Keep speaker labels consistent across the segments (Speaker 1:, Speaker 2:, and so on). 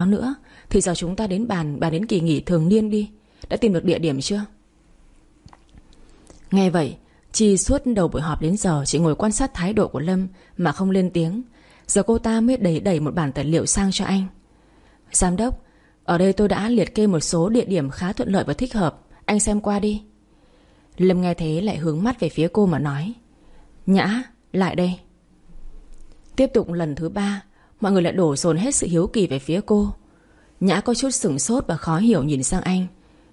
Speaker 1: nữa Thì giờ chúng ta đến bàn Bàn đến kỳ nghỉ thường niên đi. Đã tìm được địa điểm chưa? Nghe vậy Chi suốt đầu buổi họp đến giờ Chỉ ngồi quan sát thái độ của Lâm Mà không lên tiếng. Giờ cô ta mới đẩy đẩy một bản tài liệu sang cho anh. Giám đốc Ở đây tôi đã liệt kê một số địa điểm khá thuận lợi và thích hợp. Anh xem qua đi. Lâm nghe thế lại hướng mắt về phía cô mà nói Nhã, lại đây. Tiếp tục lần thứ ba Mọi người lại đổ dồn hết sự hiếu kỳ về phía cô. Nhã có chút sửng sốt và khó hiểu nhìn sang anh,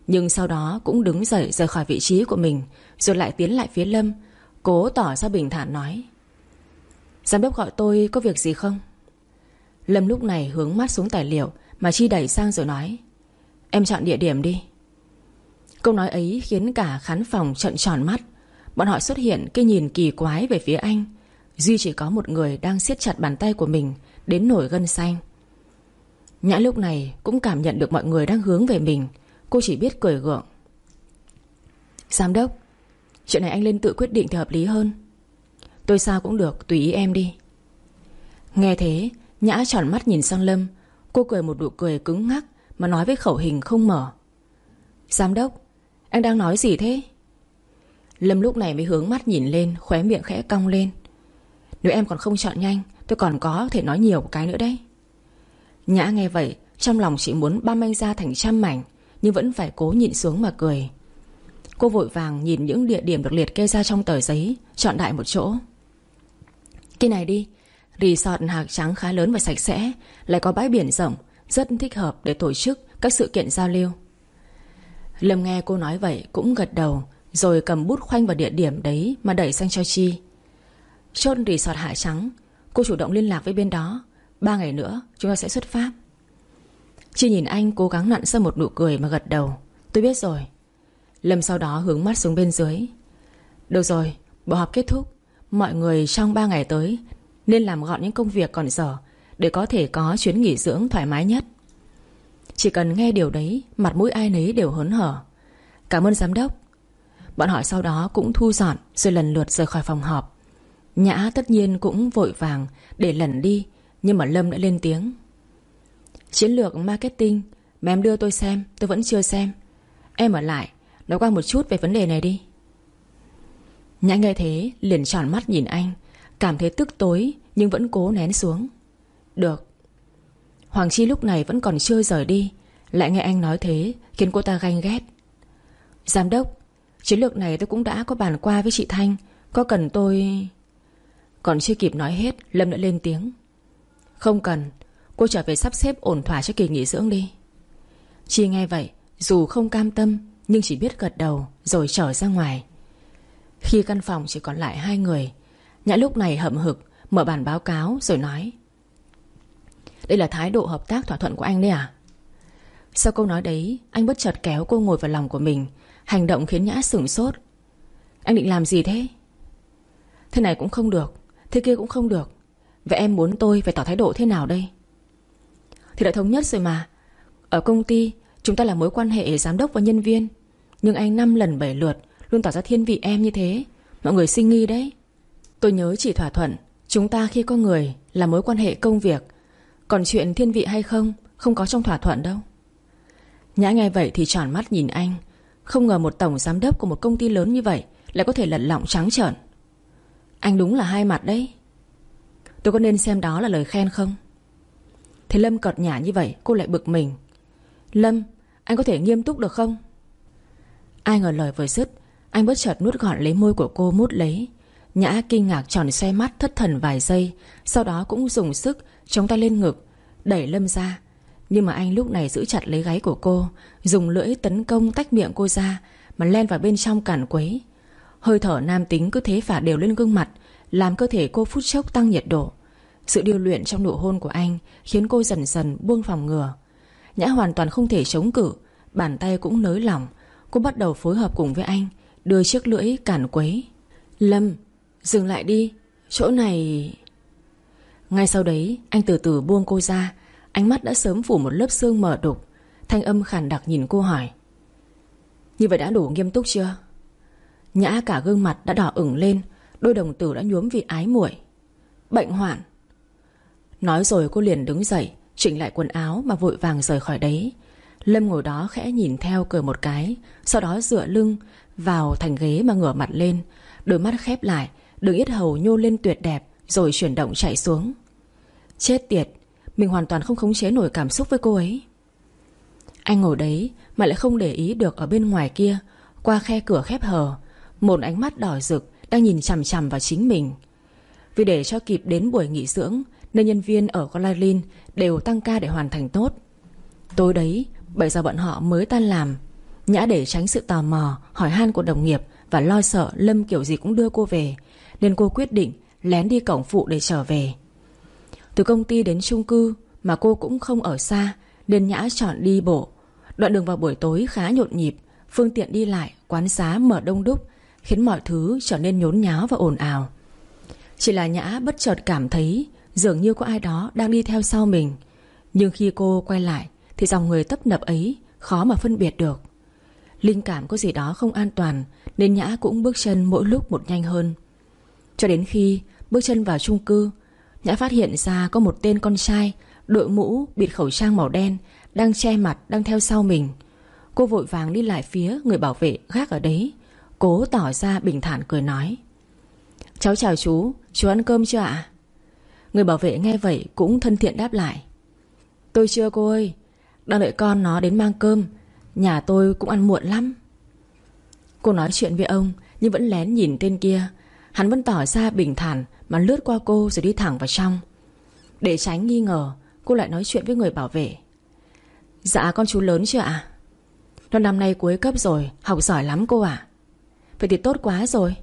Speaker 1: Nhưng sau đó cũng đứng dậy rời khỏi vị trí của mình, Rồi lại tiến lại phía Lâm, Cố tỏ ra bình thản nói, Giám đốc gọi tôi có việc gì không? Lâm lúc này hướng mắt xuống tài liệu Mà Chi đẩy sang rồi nói, Em chọn địa điểm đi. Câu nói ấy khiến cả khán phòng trận tròn mắt. Bọn họ xuất hiện cái nhìn kỳ quái về phía anh. Duy chỉ có một người đang siết chặt bàn tay của mình Đến nổi gân xanh. Nhã lúc này cũng cảm nhận được mọi người đang hướng về mình. Cô chỉ biết cười gượng. Giám đốc, Chuyện này anh lên tự quyết định thì hợp lý hơn. Tôi sao cũng được, Tùy ý em đi. Nghe thế, Nhã tròn mắt nhìn sang Lâm. Cô cười một nụ cười cứng ngắc Mà nói với khẩu hình không mở. Giám đốc, Anh đang nói gì thế? Lâm lúc này mới hướng mắt nhìn lên, Khóe miệng khẽ cong lên. Nếu em còn không chọn nhanh Tôi còn có thể nói nhiều cái nữa đấy. Nhã nghe vậy, Trong lòng chỉ muốn băm anh ra thành trăm mảnh, Nhưng vẫn phải cố nhịn xuống mà cười. Cô vội vàng nhìn những địa điểm được liệt kê ra trong tờ giấy, Chọn đại một chỗ. Cái này đi, Resort hạc trắng khá lớn và sạch sẽ, Lại có bãi biển rộng, Rất thích hợp để tổ chức các sự kiện giao lưu. Lâm nghe cô nói vậy cũng gật đầu, Rồi cầm bút khoanh vào địa điểm đấy Mà đẩy sang cho Chi. Chốt resort hạ trắng Cô chủ động liên lạc với bên đó. Ba ngày nữa chúng ta sẽ xuất phát. Chi nhìn anh cố gắng nặn ra một nụ cười mà gật đầu. Tôi biết rồi. Lâm sau đó hướng mắt xuống bên dưới. Được rồi, buổi họp kết thúc. Mọi người trong 3 ngày tới Nên làm gọn những công việc còn dở Để có thể có chuyến nghỉ dưỡng thoải mái nhất. Chỉ cần nghe điều đấy Mặt mũi ai nấy đều hớn hở. Cảm ơn giám đốc. Bọn họ sau đó cũng thu dọn Rồi lần lượt rời khỏi phòng họp. Nhã tất nhiên cũng vội vàng Để lẩn đi, Nhưng mà Lâm đã lên tiếng. Chiến lược marketing, Mà em đưa tôi xem, tôi vẫn chưa xem. Em ở lại, Nói qua một chút về vấn đề này đi. Nhã nghe thế, liền tròn mắt nhìn anh, Cảm thấy tức tối Nhưng vẫn cố nén xuống. Được. Hoàng Chi lúc này vẫn còn chưa rời đi, Lại nghe anh nói thế, Khiến cô ta ganh ghét. Giám đốc, Chiến lược này tôi cũng đã có bàn qua với chị Thanh, Có cần tôi... Còn chưa kịp nói hết, Lâm đã lên tiếng. Không cần, Cô trở về sắp xếp ổn thỏa cho kỳ nghỉ dưỡng đi. Chi nghe vậy, Dù không cam tâm, Nhưng chỉ biết gật đầu Rồi trở ra ngoài. Khi căn phòng chỉ còn lại hai người, Nhã lúc này hậm hực Mở bản báo cáo rồi nói, Đây là thái độ hợp tác thỏa thuận của anh đấy à? Sau câu nói đấy, Anh bất chợt kéo cô ngồi vào lòng của mình, Hành động khiến Nhã sửng sốt. Anh định làm gì thế? Thế này cũng không được Thế kia cũng không được. Vậy em muốn tôi phải tỏ thái độ thế nào đây? Thì đã thống nhất rồi mà. Ở công ty, Chúng ta là mối quan hệ giám đốc và nhân viên. Nhưng anh năm lần bảy lượt Luôn tỏ ra thiên vị em như thế. Mọi người sinh nghi đấy. Tôi nhớ chỉ thỏa thuận, Chúng ta khi có người là mối quan hệ công việc. Còn chuyện thiên vị hay không Không có trong thỏa thuận đâu. Nhã nghe vậy thì tròn mắt nhìn anh. Không ngờ một tổng giám đốc của một công ty lớn như vậy Lại có thể lật lọng trắng trợn. Anh đúng là hai mặt đấy. Tôi có nên xem đó là lời khen không? Thế Lâm cợt nhả như vậy, Cô lại bực mình. Lâm, anh có thể nghiêm túc được không? Ai ngờ lời vừa dứt, Anh bất chợt nuốt gọn lấy môi của cô mút lấy. Nhã kinh ngạc tròn xoe mắt thất thần vài giây, Sau đó cũng dùng sức Chống tay lên ngực, Đẩy Lâm ra. Nhưng mà anh lúc này giữ chặt lấy gáy của cô, Dùng lưỡi tấn công tách miệng cô ra, Mà len vào bên trong cản quấy. Hơi thở nam tính cứ thế phả đều lên gương mặt, Làm cơ thể cô phút chốc tăng nhiệt độ. Sự điều luyện trong nụ hôn của anh Khiến cô dần dần buông phòng ngừa. Nhã hoàn toàn không thể chống cự, Bàn tay cũng nới lỏng. Cô bắt đầu phối hợp cùng với anh, Đưa chiếc lưỡi cản quấy. Lâm, Dừng lại đi, Chỗ này Ngay sau đấy, anh từ từ buông cô ra, Ánh mắt đã sớm phủ một lớp xương mờ đục. Thanh âm khàn đặc nhìn cô hỏi, Như vậy đã đủ nghiêm túc chưa? Nhã cả gương mặt đã đỏ ửng lên, Đôi đồng tử đã nhuốm vì ái muội. Bệnh hoạn. Nói rồi cô liền đứng dậy, Chỉnh lại quần áo mà vội vàng rời khỏi đấy. Lâm ngồi đó khẽ nhìn theo cười một cái, Sau đó dựa lưng Vào thành ghế mà ngửa mặt lên, Đôi mắt khép lại Đường yết hầu nhô lên tuyệt đẹp Rồi chuyển động chạy xuống. Chết tiệt, Mình hoàn toàn không khống chế nổi cảm xúc với cô ấy. Anh ngồi đấy Mà lại không để ý được ở bên ngoài kia, Qua khe cửa khép hờ một ánh mắt đỏ rực Đang nhìn chằm chằm vào chính mình. Vì để cho kịp đến buổi nghỉ dưỡng Nên nhân viên ở Colalin Đều tăng ca để hoàn thành tốt. Tối đấy bảy giờ bọn họ mới tan làm. Nhã để tránh sự tò mò Hỏi han của đồng nghiệp Và lo sợ Lâm kiểu gì cũng đưa cô về Nên cô quyết định lén đi cổng phụ để trở về. Từ công ty đến chung cư Mà cô cũng không ở xa Nên Nhã chọn đi bộ. Đoạn đường vào buổi tối khá nhộn nhịp Phương tiện đi lại, quán xá mở đông đúc Khiến mọi thứ trở nên nhốn nháo và ồn ào. Chỉ là Nhã bất chợt cảm thấy Dường như có ai đó đang đi theo sau mình. Nhưng khi cô quay lại Thì dòng người tấp nập ấy Khó mà phân biệt được. Linh cảm có gì đó không an toàn Nên Nhã cũng bước chân mỗi lúc một nhanh hơn. Cho đến khi bước chân vào chung cư Nhã phát hiện ra có một tên con trai Đội mũ, bịt khẩu trang màu đen Đang che mặt, đang theo sau mình. Cô vội vàng đi lại phía người bảo vệ gác ở đấy. Cố tỏ ra bình thản cười nói. Cháu chào chú Chú ăn cơm chưa ạ? Người bảo vệ nghe vậy cũng thân thiện đáp lại. Tôi chưa cô ơi, Đang đợi con nó đến mang cơm. Nhà tôi cũng ăn muộn lắm. Cô nói chuyện với ông, Nhưng vẫn lén nhìn tên kia. Hắn vẫn tỏ ra bình thản Mà lướt qua cô rồi đi thẳng vào trong. Để tránh nghi ngờ, Cô lại nói chuyện với người bảo vệ. Dạ con chú lớn chưa ạ? Nó năm nay cuối cấp rồi, Học giỏi lắm cô ạ. Vậy thì tốt quá rồi.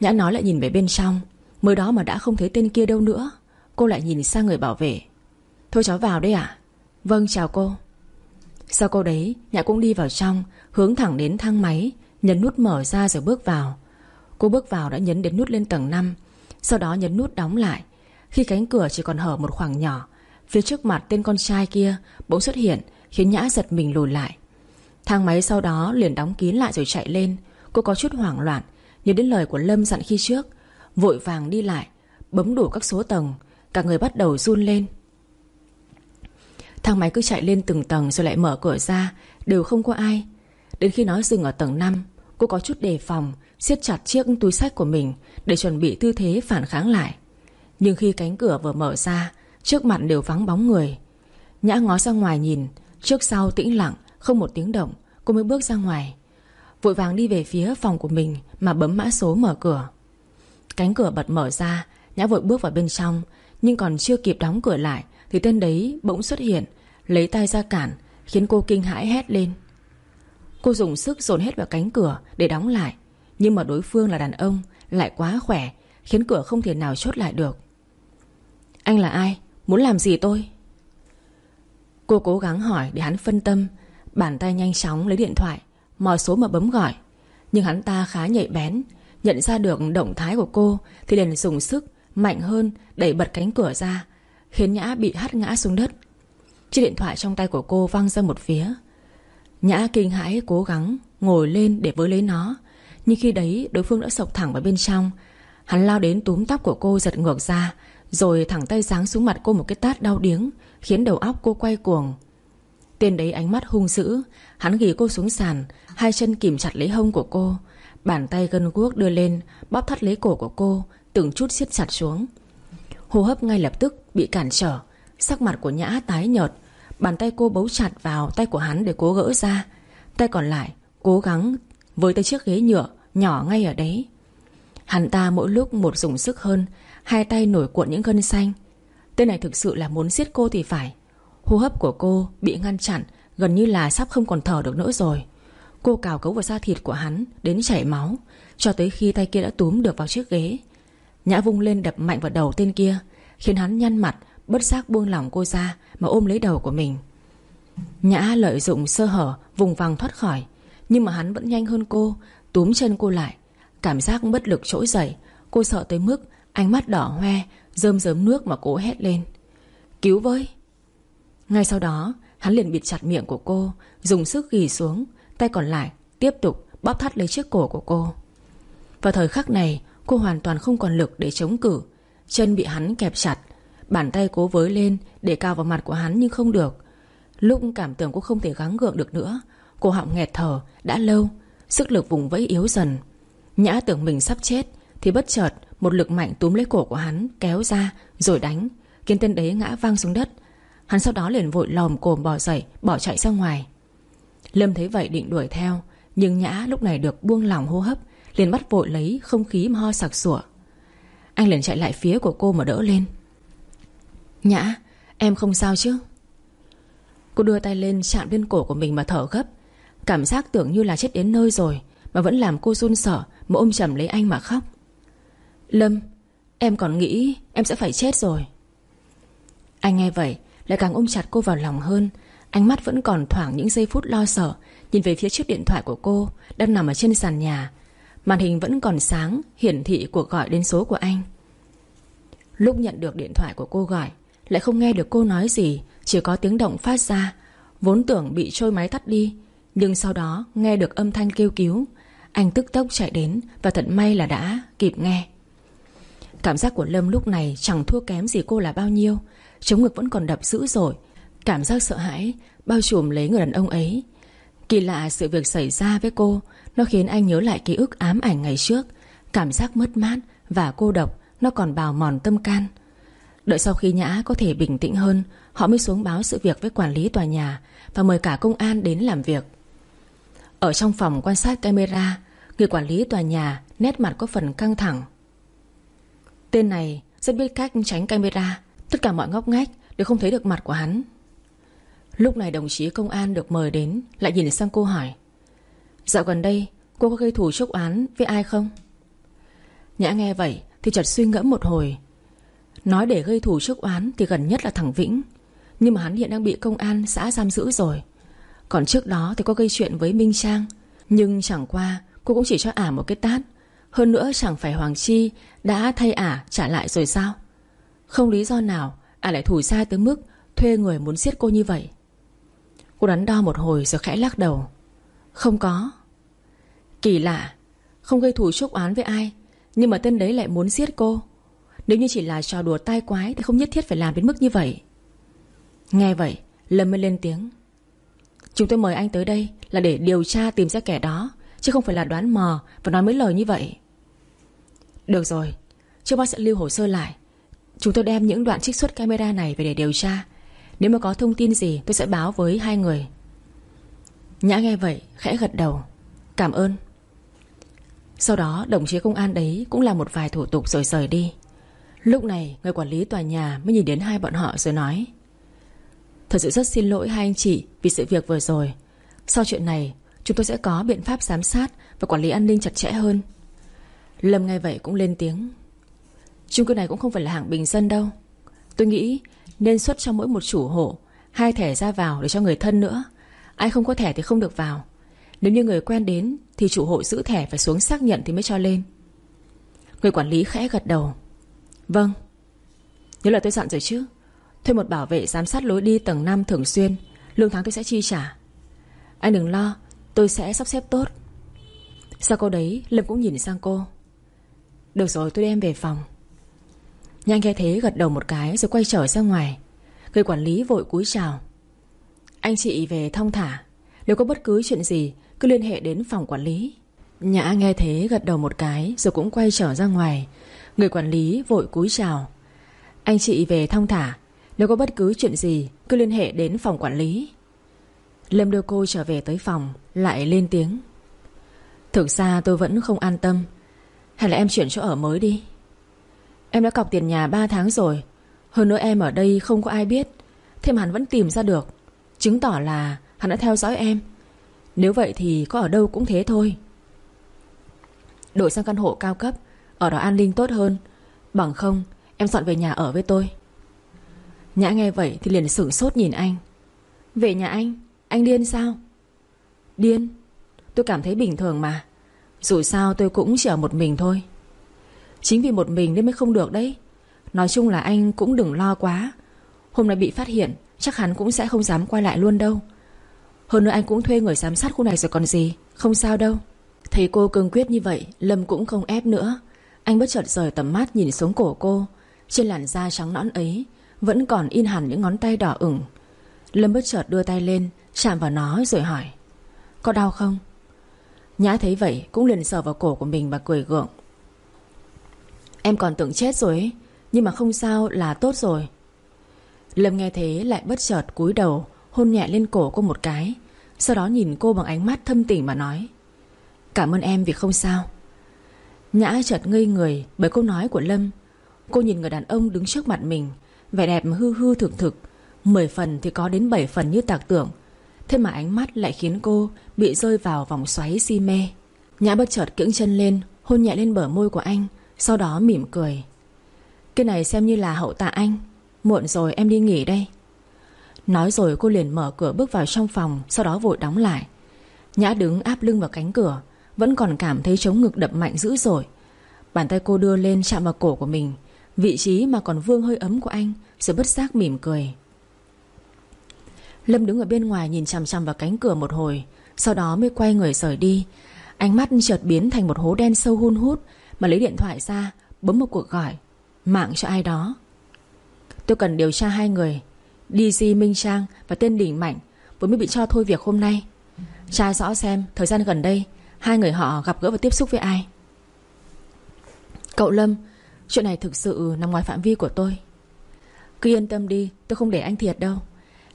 Speaker 1: Nhã nói lại nhìn về bên trong. Mới đó mà đã không thấy tên kia đâu nữa. Cô lại nhìn sang người bảo vệ. Thôi cháu vào đây ạ. Vâng chào cô. Sau cô đấy, Nhã cũng đi vào trong, Hướng thẳng đến thang máy, Nhấn nút mở ra rồi bước vào. Cô bước vào đã nhấn đến nút lên tầng 5 Sau đó nhấn nút đóng lại. Khi cánh cửa chỉ còn hở một khoảng nhỏ, Phía trước mặt tên con trai kia Bỗng xuất hiện, Khiến Nhã giật mình lùi lại. Thang máy sau đó liền đóng kín lại rồi chạy lên. Cô có chút hoảng loạn, Nhớ đến lời của Lâm dặn khi trước. Vội vàng đi lại, Bấm đủ các số tầng, Cả người bắt đầu run lên. Thang máy cứ chạy lên từng tầng rồi lại mở cửa ra, Đều không có ai. Đến khi nó dừng ở tầng 5 Cô có chút đề phòng, siết chặt chiếc túi sách của mình Để chuẩn bị tư thế phản kháng lại. Nhưng khi cánh cửa vừa mở ra, Trước mặt đều vắng bóng người. Nhã ngó ra ngoài nhìn, Trước sau tĩnh lặng không một tiếng động, Cô mới bước ra ngoài Vội vàng đi về phía phòng của mình Mà bấm mã số mở cửa Cánh cửa bật mở ra, Nhã vội bước vào bên trong, Nhưng còn chưa kịp đóng cửa lại Thì tên đấy bỗng xuất hiện, Lấy tay ra cản, Khiến cô kinh hãi hét lên Cô dùng sức dồn hết vào cánh cửa Để đóng lại, Nhưng mà đối phương là đàn ông, Lại quá khỏe, Khiến cửa không thể nào chốt lại được Anh là ai? Muốn làm gì tôi? Cô cố gắng hỏi để hắn phân tâm Bàn tay nhanh chóng lấy điện thoại Mò số mà bấm gọi. Nhưng hắn ta khá nhạy bén, Nhận ra được động thái của cô Thì liền dùng sức mạnh hơn Đẩy bật cánh cửa ra, Khiến Nhã bị hắt ngã xuống đất. Chiếc điện thoại trong tay của cô văng ra một phía. Nhã kinh hãi cố gắng Ngồi lên để với lấy nó, Nhưng khi đấy đối phương đã sộc thẳng vào bên trong. Hắn lao đến túm tóc của cô giật ngược ra, Rồi thẳng tay giáng xuống mặt cô một cái tát đau điếng, Khiến đầu óc cô quay cuồng. Tên đấy ánh mắt hung dữ. Hắn ghi cô xuống sàn, Hai chân kìm chặt lấy hông của cô. Bàn tay gân guốc đưa lên, Bóp thắt lấy cổ của cô, Từng chút siết chặt xuống. Hô hấp ngay lập tức bị cản trở, Sắc mặt của Nhã tái nhợt. Bàn tay cô bấu chặt vào tay của hắn để cố gỡ ra. Tay còn lại, Cố gắng với tới chiếc ghế nhựa Nhỏ ngay ở đấy. Hắn ta mỗi lúc một dùng sức hơn, Hai tay nổi cuộn những gân xanh. Tên này thực sự là muốn giết cô thì phải. Hô hấp của cô bị ngăn chặn, Gần như là sắp không còn thở được nữa rồi. Cô cào cấu vào da thịt của hắn, Đến chảy máu, Cho tới khi tay kia đã túm được vào chiếc ghế. Nhã vung lên đập mạnh vào đầu tên kia, Khiến hắn nhăn mặt, Bất giác buông lỏng cô ra Mà ôm lấy đầu của mình. Nhã lợi dụng sơ hở, Vùng vằng thoát khỏi, Nhưng mà hắn vẫn nhanh hơn cô, Túm chân cô lại. Cảm giác bất lực trỗi dậy, Cô sợ tới mức Ánh mắt đỏ hoe, Rơm rớm nước mà cố hét lên. Cứu với! Ngay sau đó, Hắn liền bịt chặt miệng của cô, Dùng sức ghi xuống, Tay còn lại tiếp tục bóp thắt lấy chiếc cổ của cô. Vào thời khắc này, Cô hoàn toàn không còn lực để chống cử Chân bị hắn kẹp chặt, Bàn tay cố với lên Để cao vào mặt của hắn nhưng không được. Lúc cảm tưởng cô không thể gắng gượng được nữa, Cô họng nghẹt thở, Đã lâu, Sức lực vùng vẫy yếu dần. Nhã tưởng mình sắp chết Thì bất chợt Một lực mạnh túm lấy cổ của hắn, Kéo ra, Rồi đánh, Khiến tên đấy ngã văng xuống đất. Hắn sau đó liền vội lòm cồm bò dậy, Bỏ chạy ra ngoài. Lâm thấy vậy định đuổi theo, Nhưng Nhã lúc này được buông lỏng hô hấp, Liền bắt vội lấy không khí mà ho sặc sủa Anh liền chạy lại phía của cô mà đỡ lên. Nhã, Em không sao chứ? Cô đưa tay lên chạm lên cổ của mình mà thở gấp. Cảm giác tưởng như là chết đến nơi rồi, Mà vẫn làm cô run sợ, Mà ôm chầm lấy anh mà khóc. Lâm, Em còn nghĩ em sẽ phải chết rồi. Anh nghe vậy lại càng ôm chặt cô vào lòng hơn. Ánh mắt vẫn còn thoảng những giây phút lo sợ. Nhìn về phía chiếc điện thoại của cô, Đang nằm ở trên sàn nhà. Màn hình vẫn còn sáng, Hiển thị cuộc gọi đến số của anh. Lúc nhận được điện thoại của cô gọi, Lại không nghe được cô nói gì, Chỉ có tiếng động phát ra. Vốn tưởng bị trôi máy tắt đi, Nhưng sau đó nghe được âm thanh kêu cứu. Anh tức tốc chạy đến Và thật may là đã kịp nghe. Cảm giác của Lâm lúc này Chẳng thua kém gì cô là bao nhiêu. Chống ngực vẫn còn đập dữ dội. Cảm giác sợ hãi, Bao trùm lấy người đàn ông ấy. Kỳ lạ sự việc xảy ra với cô, Nó khiến anh nhớ lại ký ức ám ảnh ngày trước. Cảm giác mất mát Và cô độc, Nó còn bào mòn tâm can. Đợi sau khi Nhã có thể bình tĩnh hơn, Họ mới xuống báo sự việc với quản lý tòa nhà Và mời cả công an đến làm việc. Ở trong phòng quan sát camera, Người quản lý tòa nhà Nét mặt có phần căng thẳng. Tên này rất biết cách tránh camera. Tất cả mọi ngóc ngách Đều không thấy được mặt của hắn. Lúc này đồng chí công an được mời đến, Lại nhìn sang cô hỏi, Dạo gần đây, cô có gây thù chốc án với ai không? Nhã nghe vậy Thì chợt suy ngẫm một hồi. Nói để gây thù chốc án Thì gần nhất là thằng Vĩnh, Nhưng mà hắn hiện đang bị công an xã giam giữ rồi. Còn trước đó thì có gây chuyện với Minh Trang, Nhưng chẳng qua Cô cũng chỉ cho ả một cái tát, Hơn nữa chẳng phải Hoàng Chi Đã thay ả trả lại rồi sao? Không lý do nào Ả lại thủ sai tới mức Thuê người muốn giết cô như vậy. Cô đắn đo một hồi rồi khẽ lắc đầu. Không có. Kỳ lạ. Không gây thù chốc oán với ai, Nhưng mà tên đấy lại muốn giết cô. Nếu như chỉ là trò đùa tai quái Thì không nhất thiết phải làm đến mức như vậy. Nghe vậy, Lâm mới lên tiếng. Chúng tôi mời anh tới đây Là để điều tra tìm ra kẻ đó, Chứ không phải là đoán mò Và nói mấy lời như vậy. Được rồi. Trước bác sẽ lưu hồ sơ lại. Chúng tôi đem những đoạn trích xuất camera này về để điều tra. Nếu mà có thông tin gì, tôi sẽ báo với hai người. Nhã nghe vậy, Khẽ gật đầu. Cảm ơn. Sau đó, đồng chí công an đấy Cũng làm một vài thủ tục rồi rời đi. Lúc này, người quản lý tòa nhà Mới nhìn đến hai bọn họ rồi nói, Thật sự rất xin lỗi hai anh chị Vì sự việc vừa rồi. Sau chuyện này, chúng tôi sẽ có biện pháp giám sát Và quản lý an ninh chặt chẽ hơn. Lâm nghe vậy cũng lên tiếng Chung cư này cũng không phải là hạng bình dân đâu. Tôi nghĩ nên xuất cho mỗi một chủ hộ Hai thẻ ra vào để cho người thân nữa. Ai không có thẻ thì không được vào. Nếu như người quen đến Thì chủ hộ giữ thẻ phải xuống xác nhận thì mới cho lên. Người quản lý khẽ gật đầu. Vâng. Nhớ là tôi dặn rồi chứ. Thuê một bảo vệ giám sát lối đi tầng 5 thường xuyên. Lương tháng tôi sẽ chi trả. Anh đừng lo, Tôi sẽ sắp xếp tốt. Sau câu đấy, Lâm cũng nhìn sang cô. Được rồi, tôi đem về phòng. Nhanh nghe thế gật đầu một cái Rồi quay trở ra ngoài. Người quản lý vội cúi chào. Anh chị về thong thả. Nếu có bất cứ chuyện gì, Cứ liên hệ đến phòng quản lý. Nhã nghe thế gật đầu một cái Rồi cũng quay trở ra ngoài. Người quản lý vội cúi chào. Anh chị về thong thả. Nếu có bất cứ chuyện gì, Cứ liên hệ đến phòng quản lý. Lâm đưa cô trở về tới phòng, Lại lên tiếng. Thực ra tôi vẫn không an tâm. Hay là em chuyển chỗ ở mới đi. Em đã cọc tiền nhà 3 tháng rồi. Hơn nữa em ở đây không có ai biết. Thêm hắn vẫn tìm ra được. Chứng tỏ là hắn đã theo dõi em. Nếu vậy thì có ở đâu cũng thế thôi. Đổi sang căn hộ cao cấp, Ở đó an ninh tốt hơn. Bằng không, em dọn về nhà ở với tôi. Nhã nghe vậy thì liền sửng sốt nhìn anh. Về nhà anh? Anh điên sao? Điên. Tôi cảm thấy bình thường mà. Dù sao tôi cũng chỉ ở một mình thôi. Chính vì một mình nên mới không được đấy. Nói chung là anh cũng đừng lo quá. Hôm nay bị phát hiện, Chắc hắn cũng sẽ không dám quay lại luôn đâu. Hơn nữa anh cũng thuê người giám sát khu này rồi còn gì, Không sao đâu. Thấy cô cương quyết như vậy, Lâm cũng không ép nữa. Anh bất chợt rời tầm mắt nhìn xuống cổ cô. Trên làn da trắng nõn ấy, Vẫn còn in hẳn những ngón tay đỏ ửng. Lâm bất chợt đưa tay lên, Chạm vào nó rồi hỏi, Có đau không? Nhã thấy vậy, cũng liền sờ vào cổ của mình và cười gượng. Em còn tưởng chết rồi ấy, Nhưng mà không sao là tốt rồi. Lâm nghe thế lại bất chợt cúi đầu, Hôn nhẹ lên cổ cô một cái, Sau đó nhìn cô bằng ánh mắt thâm tình mà nói, Cảm ơn em vì không sao. Nhã chợt ngây người Bởi câu nói của Lâm. Cô nhìn người đàn ông đứng trước mặt mình, Vẻ đẹp hư hư thực thực, Mười phần thì có đến bảy phần như tạc tưởng. Thế mà ánh mắt lại khiến cô Bị rơi vào vòng xoáy si mê. Nhã bất chợt kiễng chân lên, Hôn nhẹ lên bờ môi của anh sau đó mỉm cười. Cái này xem như là hậu tạ anh. Muộn rồi em đi nghỉ đây. Nói rồi cô liền mở cửa bước vào trong phòng, Sau đó vội đóng lại. Nhã đứng áp lưng vào cánh cửa, Vẫn còn cảm thấy chống ngực đập mạnh dữ dội. Bàn tay cô đưa lên chạm vào cổ của mình, Vị trí mà còn vương hơi ấm của anh Rồi bất giác mỉm cười. Lâm đứng ở bên ngoài nhìn chằm chằm vào cánh cửa một hồi, Sau đó mới quay người rời đi. Ánh mắt chợt biến thành một hố đen sâu hun hút mà lấy điện thoại ra, Bấm một cuộc gọi, Mạng cho ai đó. Tôi cần điều tra hai người DC Minh Trang và tên Đình Mạnh Vừa mới bị cho thôi việc hôm nay. Tra rõ xem, thời gian gần đây, Hai người họ gặp gỡ và tiếp xúc với ai. Cậu Lâm, Chuyện này thực sự nằm ngoài phạm vi của tôi. Cứ yên tâm đi, Tôi không để anh thiệt đâu.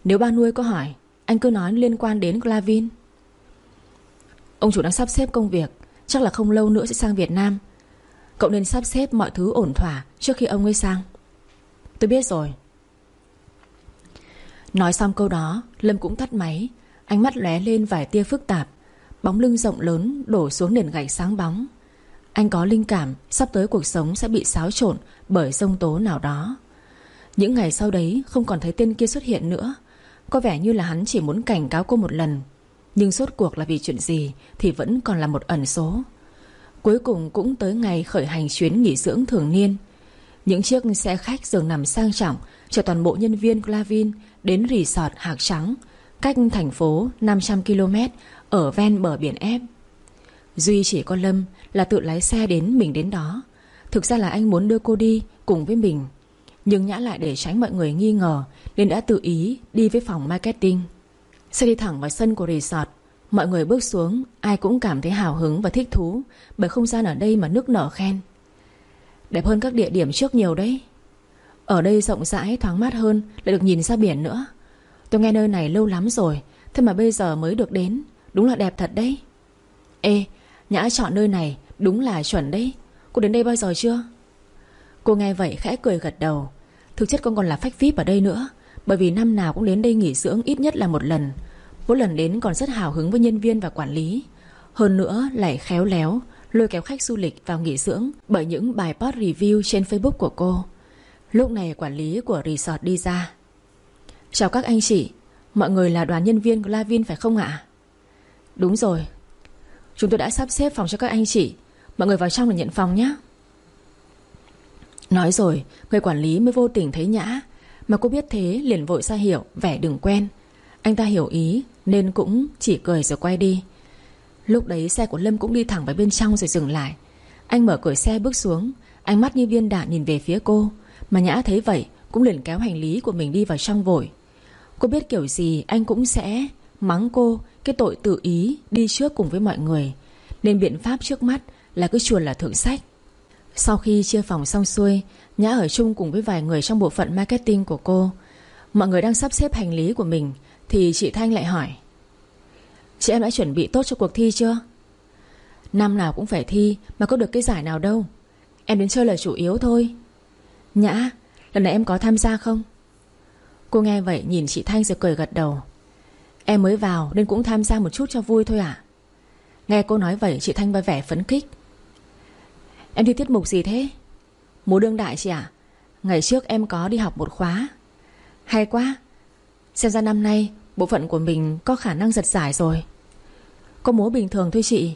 Speaker 1: Nếu ba nuôi có hỏi, Anh cứ nói liên quan đến Clavin Ông chủ đang sắp xếp công việc, Chắc là không lâu nữa sẽ sang Việt Nam. Cậu nên sắp xếp mọi thứ ổn thỏa Trước khi ông ấy sang. Tôi biết rồi. Nói xong câu đó, Lâm cũng tắt máy. Ánh mắt lóe lên vài tia phức tạp. Bóng lưng rộng lớn đổ xuống nền gạch sáng bóng. Anh có linh cảm, Sắp tới cuộc sống sẽ bị xáo trộn Bởi sông tố nào đó. Những ngày sau đấy, không còn thấy tên kia xuất hiện nữa. Có vẻ như là hắn chỉ muốn cảnh cáo cô một lần. Nhưng suốt cuộc là vì chuyện gì Thì vẫn còn là một ẩn số. Cuối cùng cũng tới ngày khởi hành chuyến nghỉ dưỡng thường niên. Những chiếc xe khách giường nằm sang trọng Chở toàn bộ nhân viên Glavin Đến resort Hạc Trắng, Cách thành phố 500 km Ở ven bờ biển ép. Duy chỉ có Lâm là tự lái xe đến mình đến đó. Thực ra là anh muốn đưa cô đi Cùng với mình, Nhưng Nhã lại để tránh mọi người nghi ngờ Nên đã tự ý đi với phòng marketing. Xe đi thẳng vào sân của resort. Mọi người bước xuống, Ai cũng cảm thấy hào hứng và thích thú, Bởi không gian ở đây mà nước nở khen. Đẹp hơn các địa điểm trước nhiều đấy. Ở đây rộng rãi, thoáng mát hơn, Lại được nhìn ra biển nữa. Tôi nghe nơi này lâu lắm rồi, Thế mà bây giờ mới được đến. Đúng là đẹp thật đấy. Ê, Nhã chọn nơi này, Đúng là chuẩn đấy. Cô đến đây bao giờ chưa? Cô nghe vậy khẽ cười gật đầu. Thực chất con còn là phách VIP ở đây nữa, Bởi vì năm nào cũng đến đây nghỉ dưỡng ít nhất là một lần. Mỗi lần đến còn rất hào hứng với nhân viên và quản lý. Hơn nữa, lại khéo léo, Lôi kéo khách du lịch vào nghỉ dưỡng Bởi những bài post review trên Facebook của cô. Lúc này quản lý của resort đi ra. Chào các anh chị, Mọi người là đoàn nhân viên của Lavin phải không ạ? Đúng rồi. Chúng tôi đã sắp xếp phòng cho các anh chị. Mọi người vào trong để nhận phòng nhé. Nói rồi, Người quản lý mới vô tình thấy Nhã. Mà cô biết thế liền vội ra hiệu, Vẻ đừng quen. Anh ta hiểu ý, Nên cũng chỉ cười rồi quay đi. Lúc đấy xe của Lâm cũng đi thẳng vào bên trong rồi dừng lại. Anh mở cửa xe bước xuống, Ánh mắt như viên đạn nhìn về phía cô. Mà Nhã thấy vậy, Cũng liền kéo hành lý của mình đi vào trong vội. Cô biết kiểu gì, anh cũng sẽ Mắng cô, cái tội tự ý Đi trước cùng với mọi người. Nên biện pháp trước mắt là cứ chuồn là thượng sách. Sau khi chia phòng xong xuôi, Nhã ở chung cùng với vài người trong bộ phận marketing của cô. Mọi người đang sắp xếp hành lý của mình thì chị Thanh lại hỏi, Chị em đã chuẩn bị tốt cho cuộc thi chưa? Năm nào cũng phải thi Mà có được cái giải nào đâu. Em đến chơi là chủ yếu thôi. Nhã, Lần này em có tham gia không? Cô nghe vậy nhìn chị Thanh rồi cười gật đầu. Em mới vào nên cũng tham gia một chút cho vui thôi à Nghe cô nói vậy, chị Thanh vui vẻ phấn khích. Em đi tiết mục gì thế? Múa đương đại chị ạ. Ngày trước em có đi học một khóa. Hay quá. Xem ra năm nay bộ phận của mình có khả năng giật giải rồi. Có múa bình thường thôi chị.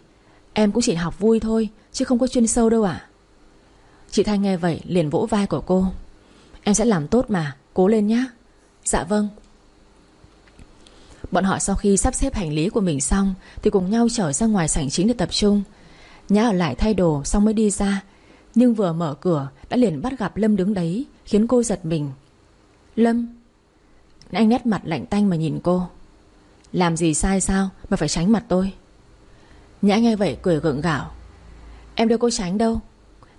Speaker 1: Em cũng chỉ học vui thôi, Chứ không có chuyên sâu đâu ạ. Chị Thanh nghe vậy liền vỗ vai của cô. Em sẽ làm tốt mà, Cố lên nhá. Dạ vâng. Bọn họ sau khi sắp xếp hành lý của mình xong Thì cùng nhau trở ra ngoài sảnh chính để tập trung. Nhã ở lại thay đồ xong mới đi ra, Nhưng vừa mở cửa Đã liền bắt gặp Lâm đứng đấy, Khiến cô giật mình. Lâm anh nét mặt lạnh tanh mà nhìn cô. Làm gì sai sao mà phải tránh mặt tôi? Nhã nghe vậy cười gượng gạo. Em đâu có tránh đâu?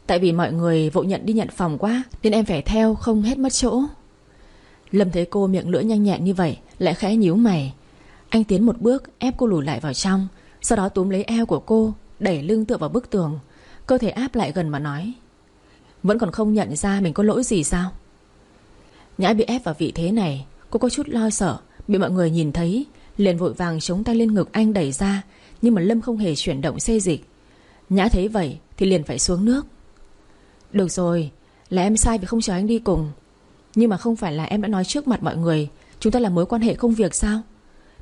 Speaker 1: Tại vì mọi người vội nhận đi nhận phòng quá, Nên em phải theo không hết mất chỗ. Lâm thấy cô miệng lưỡi nhanh nhẹn như vậy, Lại khẽ nhíu mày. Anh tiến một bước, ép cô lùi lại vào trong, Sau đó túm lấy eo của cô, Đẩy lưng tựa vào bức tường. Cơ thể áp lại gần mà nói, Vẫn còn không nhận ra mình có lỗi gì sao? Nhã bị ép vào vị thế này Cô có chút lo sợ, Bị mọi người nhìn thấy, Liền vội vàng chống tay lên ngực anh đẩy ra, Nhưng mà Lâm không hề chuyển động xê dịch. Nhã thấy vậy thì liền phải xuống nước. Được rồi, Là em sai vì không chờ anh đi cùng. Nhưng mà không phải là em đã nói trước mặt mọi người, Chúng ta là mối quan hệ công việc sao?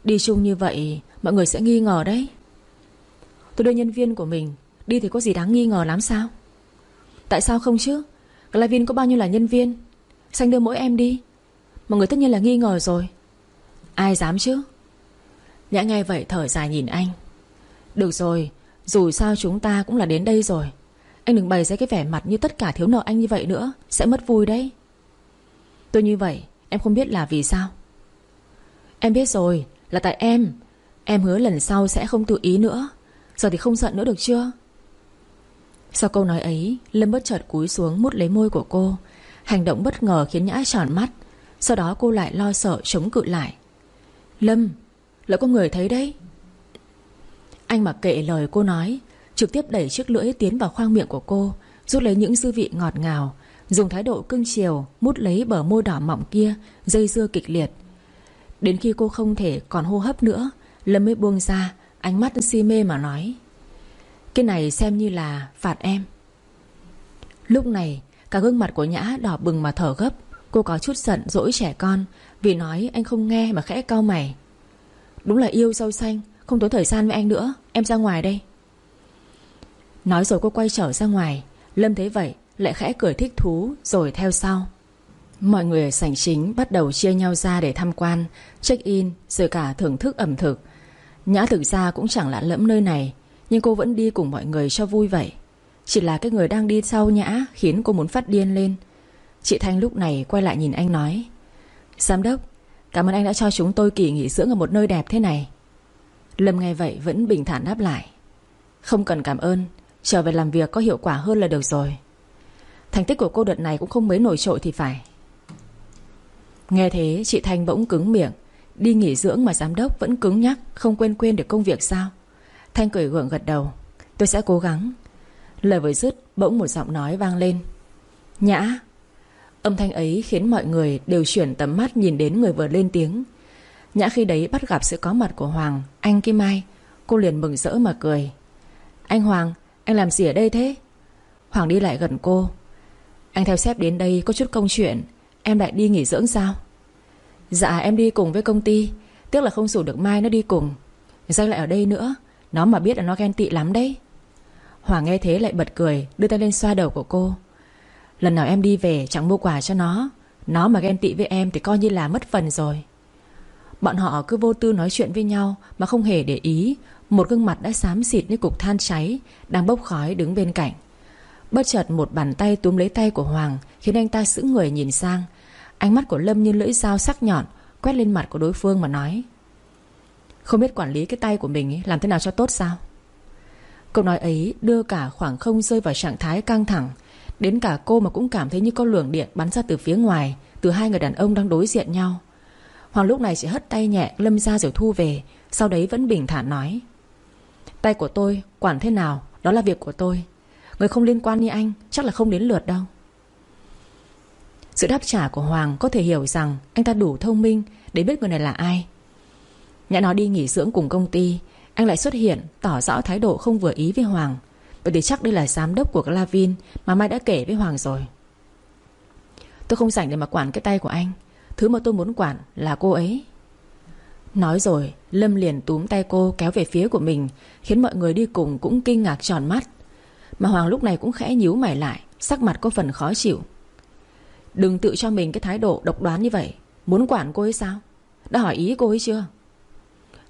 Speaker 1: Đi chung như vậy, Mọi người sẽ nghi ngờ đấy. Tôi đưa nhân viên của mình, Đi thì có gì đáng nghi ngờ lắm sao? Tại sao không chứ? Glavin có bao nhiêu là nhân viên? Xanh đưa mỗi em đi. Mọi người tất nhiên là nghi ngờ rồi. Ai dám chứ? Nhã nghe vậy thở dài nhìn anh. Được rồi, Dù sao chúng ta cũng là đến đây rồi. Anh đừng bày ra cái vẻ mặt như tất cả thiếu nợ anh như vậy nữa, Sẽ mất vui đấy. Tôi như vậy, Em không biết là vì sao. Em biết rồi, Là tại em. Em hứa lần sau sẽ không tự ý nữa. Giờ thì không giận nữa được chưa? Sau câu nói ấy, Lâm bất chợt cúi xuống mút lấy môi của cô. Hành động bất ngờ khiến Nhã tròn mắt. Sau đó cô lại lo sợ chống cự lại. Lâm Lỡ có người thấy đấy. Anh mặc kệ lời cô nói, Trực tiếp đẩy chiếc lưỡi tiến vào khoang miệng của cô, Rút lấy những dư vị ngọt ngào, Dùng thái độ cưng chiều, Mút lấy bờ môi đỏ mọng kia, Dây dưa kịch liệt. Đến khi cô không thể còn hô hấp nữa, Lâm mới buông ra, Ánh mắt si mê mà nói, Cái này xem như là phạt em. Lúc này, Cả gương mặt của Nhã đỏ bừng mà thở gấp. Cô có chút giận dỗi trẻ con, Vì nói anh không nghe mà khẽ cau mày. Đúng là yêu sâu xanh, Không tốn thời gian với anh nữa, Em ra ngoài đây. Nói rồi cô quay trở ra ngoài, Lâm thấy vậy, lại khẽ cười thích thú, Rồi theo sau. Mọi người ở sảnh chính bắt đầu chia nhau ra để tham quan Check-in Rồi cả thưởng thức ẩm thực. Nhã thực ra cũng chẳng lạ lẫm nơi này, Nhưng cô vẫn đi cùng mọi người cho vui vậy. Chỉ là cái người đang đi sau Nhã Khiến cô muốn phát điên lên. Chị Thanh lúc này quay lại nhìn anh nói, Giám đốc, Cảm ơn anh đã cho chúng tôi kỳ nghỉ dưỡng ở một nơi đẹp thế này. Lâm nghe vậy vẫn bình thản đáp lại, Không cần cảm ơn, Trở về làm việc có hiệu quả hơn là được rồi. Thành tích của cô đợt này cũng không mấy nổi trội thì phải. Nghe thế, chị Thanh bỗng cứng miệng, Đi nghỉ dưỡng mà giám đốc vẫn cứng nhắc, Không quên quên được công việc sao? Thanh cười gượng gật đầu, Tôi sẽ cố gắng. Lời vừa dứt, bỗng một giọng nói vang lên, Nhã Âm thanh ấy khiến mọi người đều chuyển tầm mắt nhìn đến người vừa lên tiếng. Nhã khi đấy bắt gặp sự có mặt của Hoàng, Anh Kim Mai, Cô liền mừng rỡ mà cười. Anh Hoàng, Anh làm gì ở đây thế? Hoàng đi lại gần cô. Anh theo sếp đến đây có chút công chuyện, Em lại đi nghỉ dưỡng sao? Dạ em đi cùng với công ty Tiếc là không rủ được Mai nó đi cùng. Danh lại ở đây nữa, Nó mà biết là nó ghen tị lắm đấy. Hoàng nghe thế lại bật cười, Đưa tay lên xoa đầu của cô. Lần nào em đi về chẳng mua quà cho nó. Nó mà ghen tị với em thì coi như là mất phần rồi. Bọn họ cứ vô tư nói chuyện với nhau Mà không hề để ý. Một gương mặt đã xám xịt như cục than cháy Đang bốc khói đứng bên cạnh. Bất chợt một bàn tay túm lấy tay của Hoàng Khiến anh ta sững người nhìn sang. Ánh mắt của Lâm như lưỡi dao sắc nhọn Quét lên mặt của đối phương mà nói Không biết quản lý cái tay của mình ấy, Làm thế nào cho tốt sao? Câu nói ấy đưa cả khoảng không rơi vào trạng thái căng thẳng. Đến cả cô mà cũng cảm thấy như có luồng điện bắn ra từ phía ngoài, Từ hai người đàn ông đang đối diện nhau. Hoàng lúc này chỉ hất tay nhẹ Lâm ra rồi thu về, Sau đấy vẫn bình thản nói. Tay của tôi, quản thế nào, Đó là việc của tôi. Người không liên quan như anh, chắc là không đến lượt đâu. Sự đáp trả của Hoàng có thể hiểu rằng Anh ta đủ thông minh để biết người này là ai. Nhã nó đi nghỉ dưỡng cùng công ty, Anh lại xuất hiện, Tỏ rõ thái độ không vừa ý với Hoàng. Bởi thì chắc đây là giám đốc của Clavin Mà Mai đã kể với Hoàng rồi. Tôi không rảnh để mà quản cái tay của anh. Thứ mà tôi muốn quản là cô ấy. Nói rồi, Lâm liền túm tay cô kéo về phía của mình, Khiến mọi người đi cùng cũng kinh ngạc tròn mắt. Mà Hoàng lúc này cũng khẽ nhíu mày lại, Sắc mặt có phần khó chịu. Đừng tự cho mình cái thái độ độc đoán như vậy. Muốn quản cô ấy sao? Đã hỏi ý cô ấy chưa?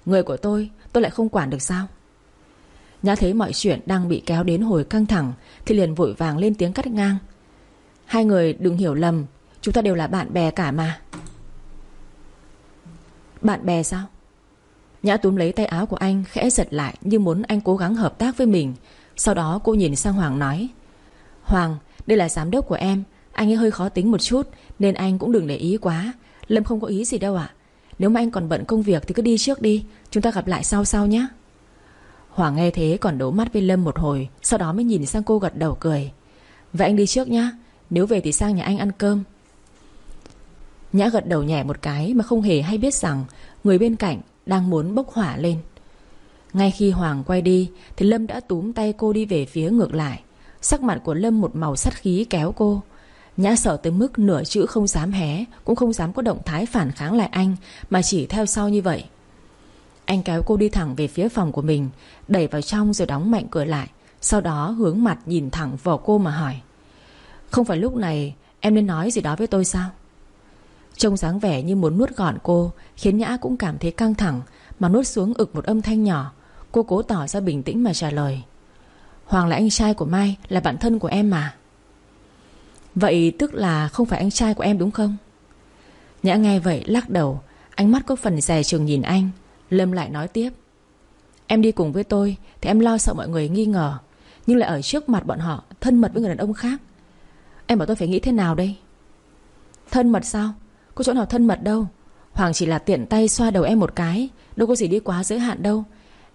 Speaker 1: Người của tôi tôi lại không quản được sao? Nhã thấy mọi chuyện đang bị kéo đến hồi căng thẳng, Thì liền vội vàng lên tiếng cắt ngang. Hai người đừng hiểu lầm, Chúng ta đều là bạn bè cả mà. Bạn bè sao? Nhã túm lấy tay áo của anh, Khẽ giật lại như muốn anh cố gắng hợp tác với mình. Sau đó cô nhìn sang Hoàng nói, Hoàng, đây là giám đốc của em, Anh ấy hơi khó tính một chút, Nên anh cũng đừng để ý quá. Lâm không có ý gì đâu ạ. Nếu mà anh còn bận công việc thì cứ đi trước đi, Chúng ta gặp lại sau sau nhé. Hoàng nghe thế còn đố mắt với Lâm một hồi, Sau đó mới nhìn sang cô gật đầu cười. Vậy anh đi trước nhá, Nếu về thì sang nhà anh ăn cơm. Nhã gật đầu nhẹ một cái Mà không hề hay biết rằng Người bên cạnh đang muốn bốc hỏa lên. Ngay khi Hoàng quay đi Thì Lâm đã túm tay cô đi về phía ngược lại. Sắc mặt của Lâm một màu sắt khí kéo cô. Nhã sợ tới mức nửa chữ không dám hé, Cũng không dám có động thái phản kháng lại anh, Mà chỉ theo sau như vậy. Anh kéo cô đi thẳng về phía phòng của mình, Đẩy vào trong rồi đóng mạnh cửa lại, Sau đó hướng mặt nhìn thẳng vào cô mà hỏi, Không phải lúc này Em nên nói gì đó với tôi sao? Trông dáng vẻ như muốn nuốt gọn cô, Khiến Nhã cũng cảm thấy căng thẳng, Mà nuốt xuống ực một âm thanh nhỏ. Cô cố tỏ ra bình tĩnh mà trả lời, Hoàng là anh trai của Mai, Là bạn thân của em mà. Vậy tức là không phải anh trai của em đúng không? Nhã nghe vậy lắc đầu, Ánh mắt có phần dè chừng nhìn anh. Lâm lại nói tiếp. Em đi cùng với tôi, Thì em lo sợ mọi người nghi ngờ, Nhưng lại ở trước mặt bọn họ, Thân mật với người đàn ông khác. Em bảo tôi phải nghĩ thế nào đây? Thân mật sao? Có chỗ nào thân mật đâu? Hoàng chỉ là tiện tay xoa đầu em một cái, Đâu có gì đi quá giới hạn đâu.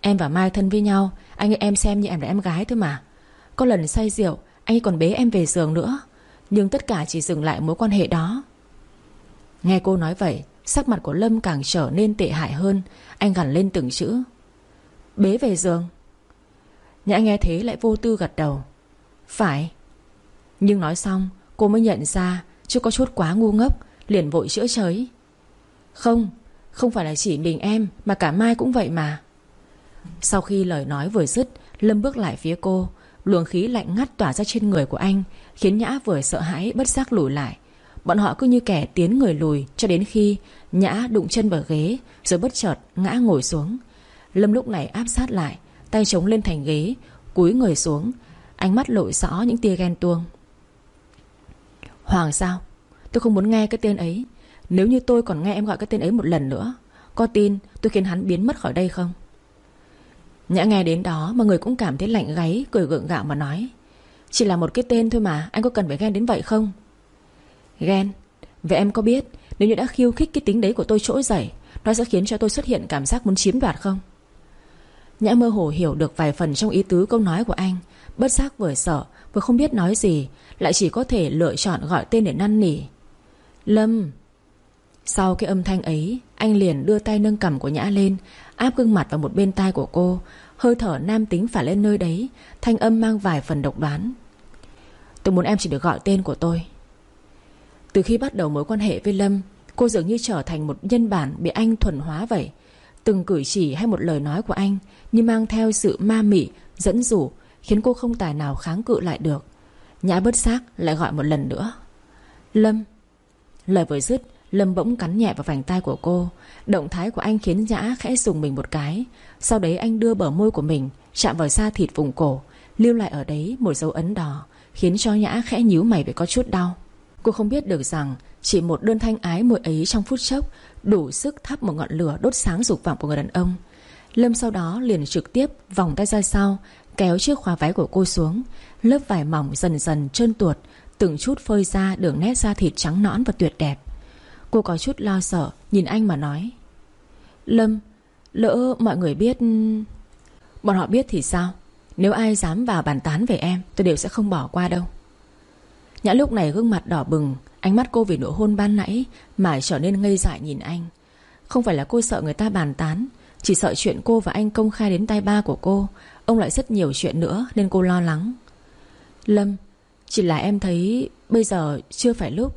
Speaker 1: Em và Mai thân với nhau, Anh ấy em xem như em là em gái thôi mà. Có lần say rượu, Anh ấy còn bế em về giường nữa. Nhưng tất cả chỉ dừng lại mối quan hệ đó. Nghe cô nói vậy Sắc mặt của Lâm càng trở nên tệ hại hơn. Anh gằn lên từng chữ. Bế về giường. Nhã nghe thế lại vô tư gật đầu. Phải. Nhưng nói xong, cô mới nhận ra Chứ có chút quá ngu ngốc, Liền vội chữa chới Không Không phải là chỉ mình em, Mà cả Mai cũng vậy mà. Sau khi lời nói vừa dứt, Lâm bước lại phía cô. Luồng khí lạnh ngắt tỏa ra trên người của anh, Khiến Nhã vừa sợ hãi bất giác lùi lại. Bọn họ cứ như kẻ tiến người lùi Cho đến khi Nhã đụng chân vào ghế, Rồi bất chợt ngã ngồi xuống. Lâm lúc này áp sát lại, Tay chống lên thành ghế, Cúi người xuống, Ánh mắt lội rõ những tia ghen tuông. Hoàng sao? Tôi không muốn nghe cái tên ấy. Nếu như tôi còn nghe em gọi cái tên ấy một lần nữa, Có tin tôi khiến hắn biến mất khỏi đây không? Nhã nghe đến đó mà người cũng cảm thấy lạnh gáy, Cười gượng gạo mà nói, Chỉ là một cái tên thôi mà, Anh có cần phải ghen đến vậy không? Ghen Vậy em có biết Nếu như đã khiêu khích cái tính đấy của tôi trỗi dậy, Nó sẽ khiến cho tôi xuất hiện cảm giác muốn chiếm đoạt không? Nhã mơ hồ hiểu được vài phần trong ý tứ câu nói của anh, Bất giác vừa sợ, Vừa không biết nói gì, Lại chỉ có thể lựa chọn gọi tên để năn nỉ. Lâm! Sau cái âm thanh ấy, Anh liền đưa tay nâng cầm của Nhã lên, Áp gương mặt vào một bên tai của cô, Hơi thở nam tính phải lên nơi đấy, Thanh âm mang vài phần độc đoán. Tôi muốn em chỉ được gọi tên của tôi từ khi bắt đầu mối quan hệ với Lâm Cô dường như trở thành một nhân bản Bị anh thuần hóa vậy. Từng cử chỉ hay một lời nói của anh Như mang theo sự ma mị, dẫn dụ Khiến cô không tài nào kháng cự lại được. Nhã bớt xác lại gọi một lần nữa. Lâm. Lời vừa dứt Lâm bỗng cắn nhẹ vào vành tay của cô. Động thái của anh khiến Nhã khẽ dùng mình một cái. Sau đấy anh đưa bờ môi của mình Chạm vào da thịt vùng cổ Lưu lại ở đấy một dấu ấn đỏ Khiến cho Nhã khẽ nhíu mày vì có chút đau. Cô không biết được rằng Chỉ một đơn thanh ái môi ấy trong phút chốc Đủ sức thắp một ngọn lửa đốt sáng dục vọng của người đàn ông. Lâm sau đó liền trực tiếp vòng tay ra sau, Kéo chiếc khóa váy của cô xuống. Lớp vải mỏng dần dần trơn tuột, Từng chút phơi ra đường nét da thịt trắng nõn và tuyệt đẹp. Cô có chút lo sợ, Nhìn anh mà nói. Lâm, Lỡ mọi người biết, Bọn họ biết thì sao? Nếu ai dám vào bàn tán về em, Tôi đều sẽ không bỏ qua đâu. Nhã lúc này gương mặt đỏ bừng, Ánh mắt cô vì nụ hôn ban nãy Mà trở nên ngây dại nhìn anh. Không phải là cô sợ người ta bàn tán, Chỉ sợ chuyện cô và anh công khai đến tay ba của cô, Ông lại rất nhiều chuyện nữa Nên cô lo lắng. Lâm, Chỉ là em thấy Bây giờ chưa phải lúc.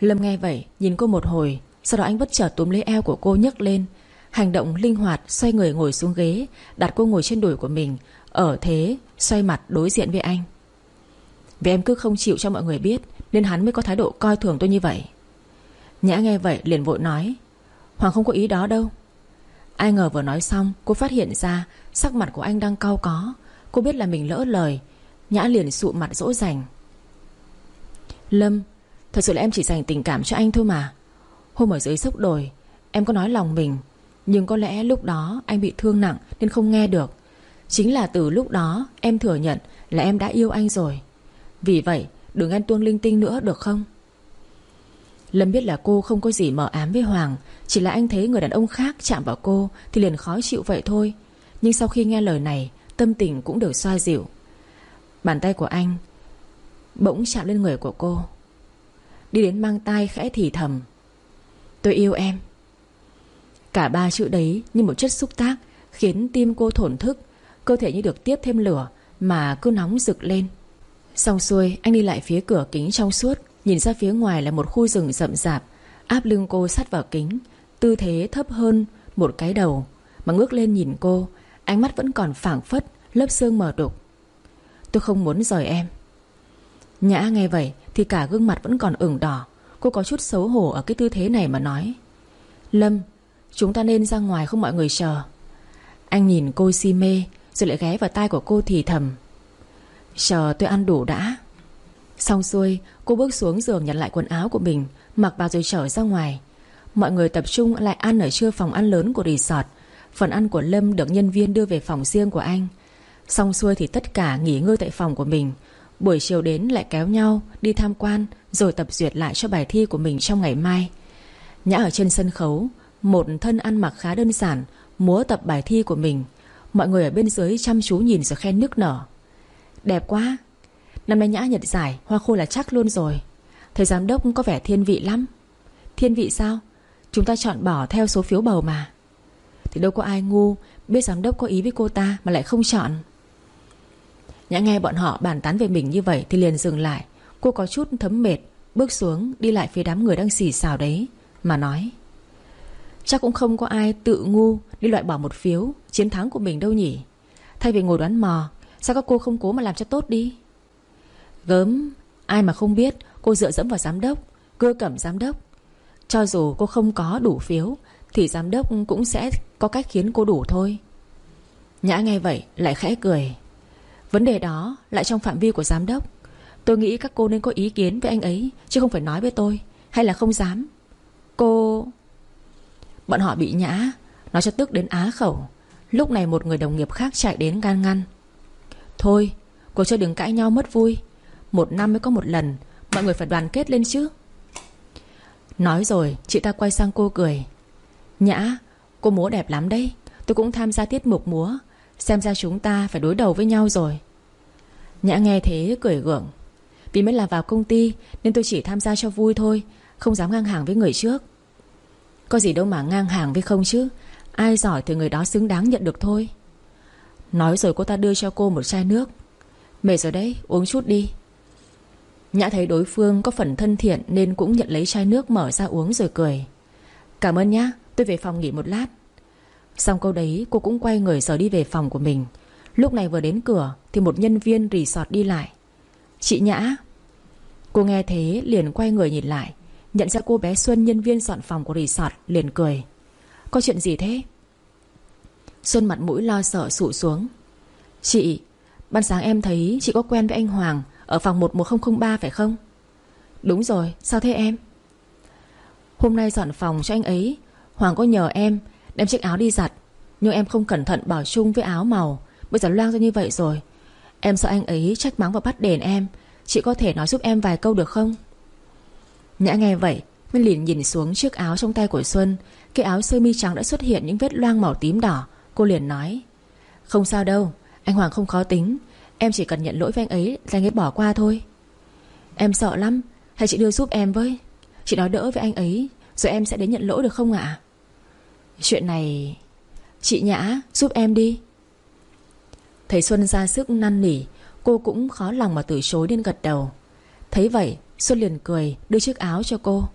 Speaker 1: Lâm nghe vậy, nhìn cô một hồi, Sau đó anh bất chợt túm lấy eo của cô nhấc lên, Hành động linh hoạt, Xoay người ngồi xuống ghế, Đặt cô ngồi trên đùi của mình, Ở thế, xoay mặt đối diện với anh. Vì em cứ không chịu cho mọi người biết, Nên hắn mới có thái độ coi thường tôi như vậy. Nhã nghe vậy liền vội nói, Hoàng không có ý đó đâu. Ai ngờ vừa nói xong, Cô phát hiện ra sắc mặt của anh đang cau có. Cô biết là mình lỡ lời, Nhã liền sụ mặt dỗ dành. Lâm, Thật sự là em chỉ dành tình cảm cho anh thôi mà. Hôm ở dưới sốc đồi, Em có nói lòng mình, Nhưng có lẽ lúc đó anh bị thương nặng Nên không nghe được. Chính là từ lúc đó em thừa nhận Là em đã yêu anh rồi. Vì vậy, đừng ăn tuông linh tinh nữa được không? Lâm biết là cô không có gì mờ ám với Hoàng, Chỉ là anh thấy người đàn ông khác chạm vào cô Thì liền khó chịu vậy thôi. Nhưng sau khi nghe lời này, Tâm tình cũng được xoa dịu. Bàn tay của anh Bỗng chạm lên người của cô. Đi đến mang tay khẽ thì thầm, Tôi yêu em. Cả ba chữ đấy như một chất xúc tác Khiến tim cô thổn thức, Cơ thể như được tiếp thêm lửa Mà cứ nóng rực lên. Xong xuôi, anh đi lại phía cửa kính trong suốt, Nhìn ra phía ngoài là một khu rừng rậm rạp. Áp lưng cô sát vào kính, Tư thế thấp hơn một cái đầu. Mà ngước lên nhìn cô, Ánh mắt vẫn còn phảng phất, Lớp xương mờ đục. Tôi không muốn rời em. Nhã nghe vậy thì cả gương mặt vẫn còn ửng đỏ. Cô có chút xấu hổ ở cái tư thế này mà nói. Lâm, Chúng ta nên ra ngoài không mọi người chờ. Anh nhìn cô si mê, Rồi lại ghé vào tai của cô thì thầm. Chờ tôi ăn đủ đã. Xong xuôi, cô bước xuống giường nhặt lại quần áo của mình, Mặc vào rồi trở ra ngoài. Mọi người tập trung lại ăn ở trưa phòng ăn lớn của resort. Phần ăn của Lâm được nhân viên đưa về phòng riêng của anh. Xong xuôi thì tất cả nghỉ ngơi tại phòng của mình. Buổi chiều đến lại kéo nhau Đi tham quan, Rồi tập duyệt lại cho bài thi của mình trong ngày mai. Nhã ở trên sân khấu, Một thân ăn mặc khá đơn giản, Múa tập bài thi của mình. Mọi người ở bên dưới chăm chú nhìn rồi khen nước nở. Đẹp quá. Năm nay Nhã nhận giải, Hoa khôi là chắc luôn rồi. Thầy giám đốc có vẻ thiên vị lắm. Thiên vị sao? Chúng ta chọn bỏ theo số phiếu bầu mà. Thì đâu có ai ngu, Biết giám đốc có ý với cô ta mà lại không chọn. Nhã nghe bọn họ bàn tán về mình như vậy Thì liền dừng lại. Cô có chút thấm mệt, Bước xuống, đi lại phía đám người đang xì xào đấy, Mà nói, Chắc cũng không có ai tự ngu Đi loại bỏ một phiếu, chiến thắng của mình đâu nhỉ? Thay vì ngồi đoán mò Sao các cô không cố mà làm cho tốt đi? Gớm, Ai mà không biết, cô dựa dẫm vào giám đốc Cưa cẩm giám đốc. Cho dù cô không có đủ phiếu, Thì giám đốc cũng sẽ có cách khiến cô đủ thôi. Nhã nghe vậy, lại khẽ cười. Vấn đề đó lại trong phạm vi của giám đốc. Tôi nghĩ các cô nên có ý kiến với anh ấy, Chứ không phải nói với tôi, Hay là không dám. Cô... Bọn họ bị nhã, Nói cho tức đến á khẩu. Lúc này một người đồng nghiệp khác chạy đến gan ngăn. Thôi, Cuộc chơi đừng cãi nhau mất vui. Một năm mới có một lần, Mọi người phải đoàn kết lên chứ. Nói rồi, chị ta quay sang cô cười. Nhã, Cô múa đẹp lắm đấy. Tôi cũng tham gia tiết mục múa. Xem ra chúng ta phải đối đầu với nhau rồi. Nhã nghe thế cười gượng. Vì mới là vào công ty, Nên tôi chỉ tham gia cho vui thôi, Không dám ngang hàng với người trước. Có gì đâu mà ngang hàng với không chứ. Ai giỏi thì người đó xứng đáng nhận được thôi. Nói rồi cô ta đưa cho cô một chai nước. Mệt rồi đấy, uống chút đi. Nhã thấy đối phương có phần thân thiện Nên cũng nhận lấy chai nước mở ra uống rồi cười. Cảm ơn nhá, Tôi về phòng nghỉ một lát. Xong câu đấy, cô cũng quay người giờ đi về phòng của mình. Lúc này vừa đến cửa Thì một nhân viên resort đi lại. Chị Nhã. Cô nghe thế liền quay người nhìn lại. Nhận ra cô bé Xuân, nhân viên dọn phòng của resort, Liền cười. Có chuyện gì thế? Xuân mặt mũi lo sợ sụ xuống. Chị, Ban sáng em thấy chị có quen với anh Hoàng Ở phòng 11003 phải không? Đúng rồi, sao thế em? Hôm nay dọn phòng cho anh ấy, Hoàng có nhờ em Đem chiếc áo đi giặt, Nhưng em không cẩn thận bỏ chung với áo màu, Bây giờ loang ra như vậy rồi. Em sợ anh ấy trách mắng và bắt đền em, Chị có thể nói giúp em vài câu được không? Nhã nghe vậy, Mới liền nhìn xuống chiếc áo trong tay của Xuân. Cái áo sơ mi trắng đã xuất hiện những vết loang màu tím đỏ. Cô liền nói, Không sao đâu, Anh Hoàng không khó tính. Em chỉ cần nhận lỗi với anh ấy là anh ấy bỏ qua thôi. Em sợ lắm, Hay chị đưa giúp em với? Chị nói đỡ với anh ấy, Rồi em sẽ đến nhận lỗi được không ạ? Chuyện này, Chị Nhã giúp em đi. Thấy Xuân ra sức năn nỉ, Cô cũng khó lòng mà từ chối nên gật đầu. Thấy vậy, Xuân liền cười, đưa chiếc áo cho cô.